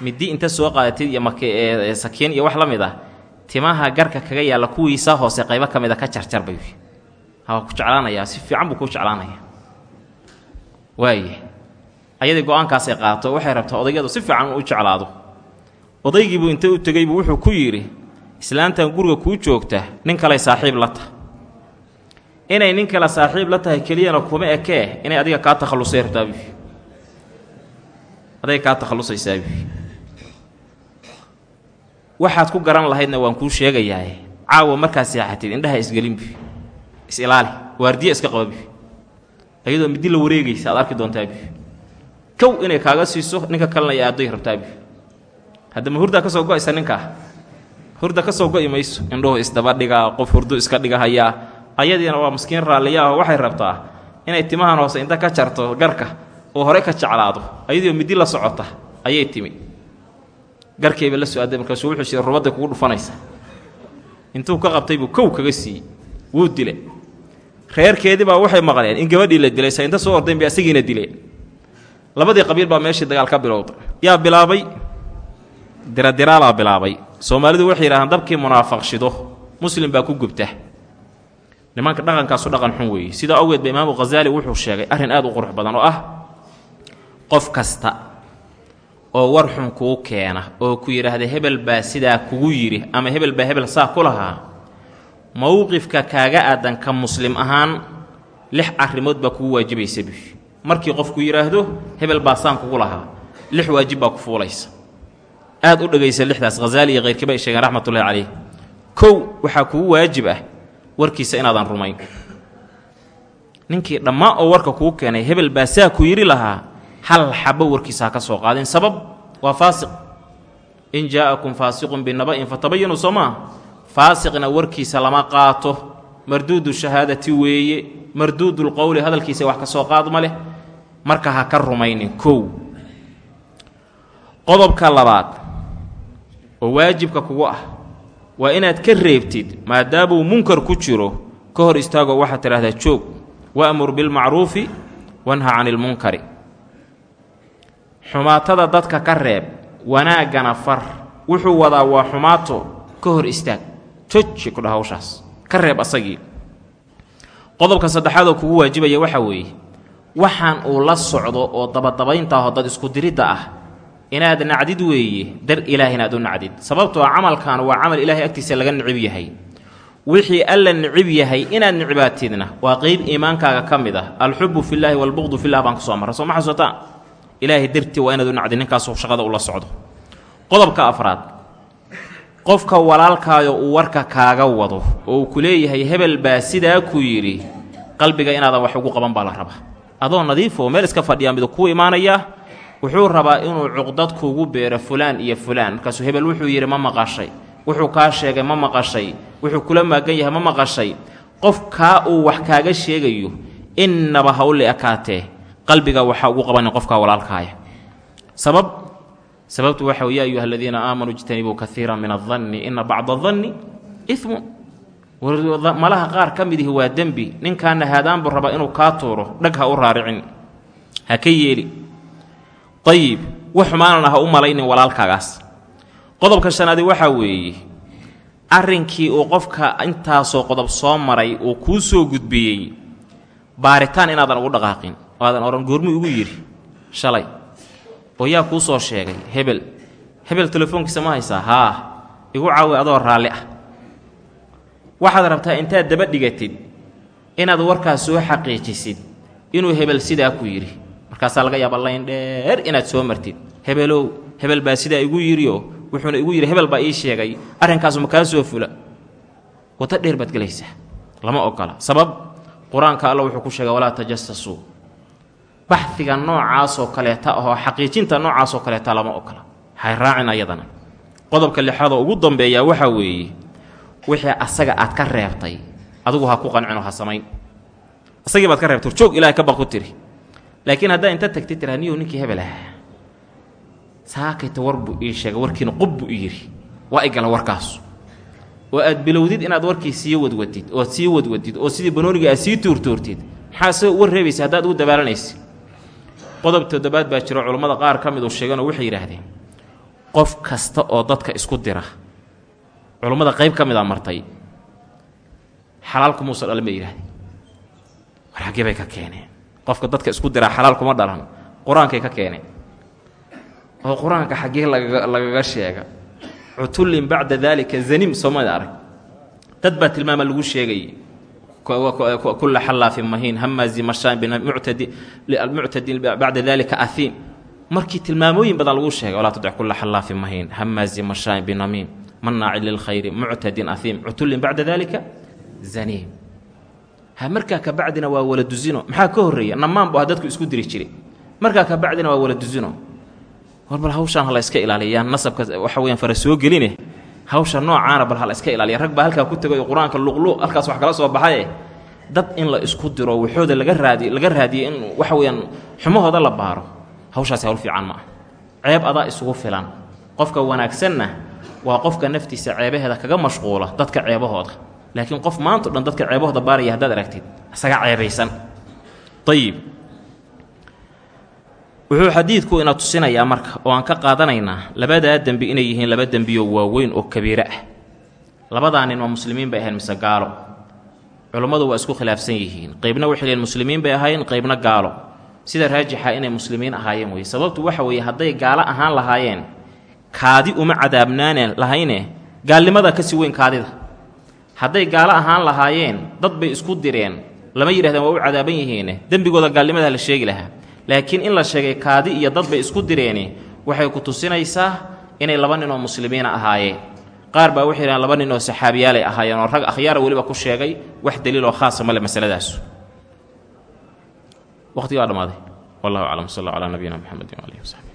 middi inta soo qaadatid iyo sakiin iyo wax la mid ah timaha garka kaga yaalla kuwiisaa hoose qaybo ka mid a ka jarjar bay ha ku jeclaanayaa si fiican buu kuu jeclaanayaa waaye ayadii go'aankaasay qaato waxay rabtaa odaygadu si fiican u jeclaado. Odaygiibuu inta u tegey buu wuxuu ku yidhi islaantan guriga kuu joogta nin kaley saaxiib la tahay inay nin kale saaxiib la tahay keliyana kuma ekee inay adiga kaa takhallusay rabtaabi aday kaa takhallusaysaabi waxaad ku garan lahaydna waan kuu sheegayaae caawa markaad seexatid indhaha isgelinbi is-ilaali waardiya iska qababi ayadoo middi la wareegaysa aad arki doontaabi kow inay kaaga siiso ninka kalena ay aadday rabtaabi haddama hurdaa ka soo go'aysa ninkaa? Hurda ka soo go-i mayso indhuhu isdaba dhigaa qof hurdu iska dhigahayaa ayadiina waa maskiin raalliyaahoo waxay rabtaa inay timahan hoose inta ka jarto garka oo hore ka jeclaado ayadiioo middi la socota ayay timi garkayba la so-aaday markaasuu wuxuu shida rubadday kugu dhufanaysa. Intuu ka qabtay buu kow kaga siiyey wuu dile reerkeedii baa waxay maqleen in gabadhii la dilay sa inta soo ordayn bay asagiina dileen. Labadii qabiil baa meeshii dagaal ka bilowday. Yaa bilaabay? Diradiraalaa bilaabay. Soomaalidu waxay yidhahdaan dabkii munaafaqshido muslim baa ku gubta nimanka dhaqankaasu dhaqan xun weeye sidaa awgeed ba imaamu khazaali wuxuu sheegay arrin aad u qurux badan oo ah qof kasta oo war xun kuu keena oo ku yidhaahda hebel baa sidaa kugu yidhi ama hebel baa hebel saa ku lahaa mowqifka kaaga aadan ka muslim ahaan lix arrimood baa kugu waajibaysa bu markii qofku yidhaahdo hebel baa saan kugu lahaa lix waajib baa ku fuulaysa. Aad u dhegaysa lixdaas hazaali iyo khayrkiiba ay sheegeen raxmatullahi calayh kow waxaa kugu waajib ah warkiisa inaadan rumayn. Ninkii dhammaan oo warka kuu keenay hebel baa saa ku yidhi lahaa hal xabo warkiisa ha ka soo qaadin sabab waa faasiq. In jaa'akum faasiqun binaba'in fatabayanuu soo maa faasiqna warkiisa lama qaato. Marduudu shahaadati weeye marduudulqowli hadalkiisa wax ka soo qaad ma leh. Marka ha ka rumaynin kow. Qodobka labaad oo waajibka kugu ah waa inaad ka reebtid maadaamuu munkar ku jiro ka hor istaagoo waxaad tidhahdaa joog wa'mur bilmacruufi wanha cani ilmunkari xumaatada dadka ka reeb wanaaggana far. Wuxuu wadaa waa xumaato ka hor istaag joji kudha hawshaas. Ka reeb asagii. Qodobka saddexaad oo kugu waajibaya waxaa weeye waxaan uu la socdo oo dabadabayntaahoo dad isku diridda ah inaad nacdid weeye dar ilaah inaad u nacdid. Sababtoo a camalkan waa camal ilaahay agtiisa laga nicib yahay. Wixii alla nicib yahay inaad nicbaatidna waa qeyb iimaankaaga ka mid ah. Alxubu fillaahi walbuqdu fillah baan ku soo marra soo ma xasuutaan ilaahay dartii waa inaad u nacdid ninkaasoo shaqada ula socdo. Qodobka afraad. Qofka walaalkaayo uu warka kaaga wado oo uu ku leeyahay hebel baa sidaa ku yidhi qalbiga inaadan wax ugu qaban baa la rabaa. Adoo nadiif oo meel iska fadhiyaa midu kuu imaanayaa wuxuu rabaa inuu cuqdad kuugu beero fulaan iyo fulaan. Markaasuu hebel wuxuu yidhi ma maqashay. Wuxuu kaa sheegay ma maqashay. Wuxuu kula maagan yahay ma maqashay. Qof kaa uu wax kaaga sheegayo innaba ha u qalbiga waxaa ugu qabanin qofkaa walaalkaaya. Sabab sababtu waxa wey ayuha aladiina aamanuu ijtanibuu kaiira min adanni ina bacda adanni imun malaha qaar ka midihi waa dembi. Ninkaana haadaanbuu rabaa inuu kaa tuuro dhag ha u raaricin. Ha ka yeeli ayib wax xumaanana ha u malaynin walaalkaagaas. Qodobka shanaadi waxaa weeye arrinkii uu qofka intaasoo qodob soo maray uu kuu soo gudbiyey baaritaan inaadan ugu dhaqaaqin oo aadan odhan goormuu igu yidhi shalay. Oo yaa kuu soo sheegay hebel hebel telefoonkiisa ma haysaa? Haa igu caawi adoo raalli ah. Waxaad rabtaa intaad daba dhigatid inaad warkaas soo xaqiijisid inuu hebel sidaa ku yidhi markaasaa laga yaaba layn dheer inaad soo martid. Hebelow hebel baa sidaa igu yidhioo wuxuuna igu yidhi hebel baa ii sheegay arrinkaasu ma kaa soo fula. Waddo dheer baad gelaysaa lama ogola. Sabab qur'aanka alla wuxuu ku sheegay walaa tajasasuu baxdiga noocaasoo kaleeta ahoo xaqiijinta noocaasoo kaleeta lama ogola. Hay raacin ayadana. Qodobka lixaadoo ugu dambeeyaa waxaa weeye wixii asaga aad ka reebtay adigu ha ku qancinoo ha samayn. Asagii baad ka reebtay joog ilahay ka baq tiri laakiin haddaa inta tagti tiraa niyow ninkii hebel ah. Saakayta war buu ii sheegay warkiina qub buu ii yidhi. Waa i gala warkaasu. Oo aad bilowdid inaad warkii sii wadwadid ood sii wadwadid oo sidii banooniga aad sii tuurtuurtid. Maxaa se war reebaysa haddaad ugu dabaalanaysa qodob toddobaad baa jiro culammada qaar ka mid uu sheeganoo waxay yidhaahdeen qof kasta oo dadka isku dira culummada qayb ka mid a martay xalaalku muusa dhalan bay yidhahdeen war xaggee bay ka keeneen qofka dadka isku diraa xalaal kuma dhalan. Qur'aankay ka keeneen oo qur'aanka xaggee lagaga sheega. Cutullin bacda daalika zanim soomada arag. Dad baa tilmaama lagu sheegayay kula xallaafin mahiin hamaazi mashaan muctadin bacda dalika ahiim markii tilmaamooyin badan lagu sheegay walaa tudic kula xallaafin mahiin hamaazi mashaan binamiim manaaci lilkhayri muctadin ahiim cutullin bacda dalika zaniim ha markaa ka bacdina waa wala dusino maxaa ka horreeya? Namaan bu ah dadku isku diri jiray. Markaa ka bacdina waa wala dusino war bal hawshaan hala iska ilaaliya. Nasabka waxa weyaan fara soo hawsha noocaana bal hala iska ilaaliya. Rag baa halkaa ku tegay qur'aanka luqluq halkaas wax kala soo baxaye. Dad in la isku diro waxooda laga raadi laga raadiyey in waxa weeyaan xumahooda la baaro. Hawshaasi hawl fiican ma ah ceeb adaa isugu filan. Qofka wanaagsanna waa qofka naftiisa ceebaheeda kaga mashquula dadka ceebahooda laakiin qof maanto dhan dadka ceebahooda baaraya haddaad aragtid isagaa ceebaysan ayib wuxuu xadiidku ina tusinayaa marka oo aan ka qaadanaynaa labadaa dembi inay yihiin laba dembiyoo waaweyn oo kabiiro ah. Labadaa nin ma muslimiin bay ahayn mise gaalo? Culummadu waa isku khilaafsan yihiin. Qeybna waxay leeyiin muslimiin bay ahaayeen qeybna gaalo. Sida raajixa inay muslimiin ahaayeen weye sababtu waxa weeye hadday gaalo ahaan lahaayeen kaadi uma cadaabnaane lahayne gaalnimada ka sii weyn kaadida hadday gaalo ahaan lahaayeen dad bay isku direen. Lama yidhahdeen waa u cadaaban yihiine. Dembigooda gaalnimadaa la sheegi lahaa. Laakiin in la sheegay kaadi iyo dad bay isku direeni waxay ku tusinaysaa inay laba nin oo muslimiina ahaayeen qaar baa waxay yidhahaan laba nin oo saxaabiyaalay ahaayeen oo rag akhyaara weliba ku sheegay wax daliiloo khaasa male masaladaas waqhtigaa dhammaaday. Wallahu aclam sal alla calaa nabiyina mxamedi waalihi wasaxbi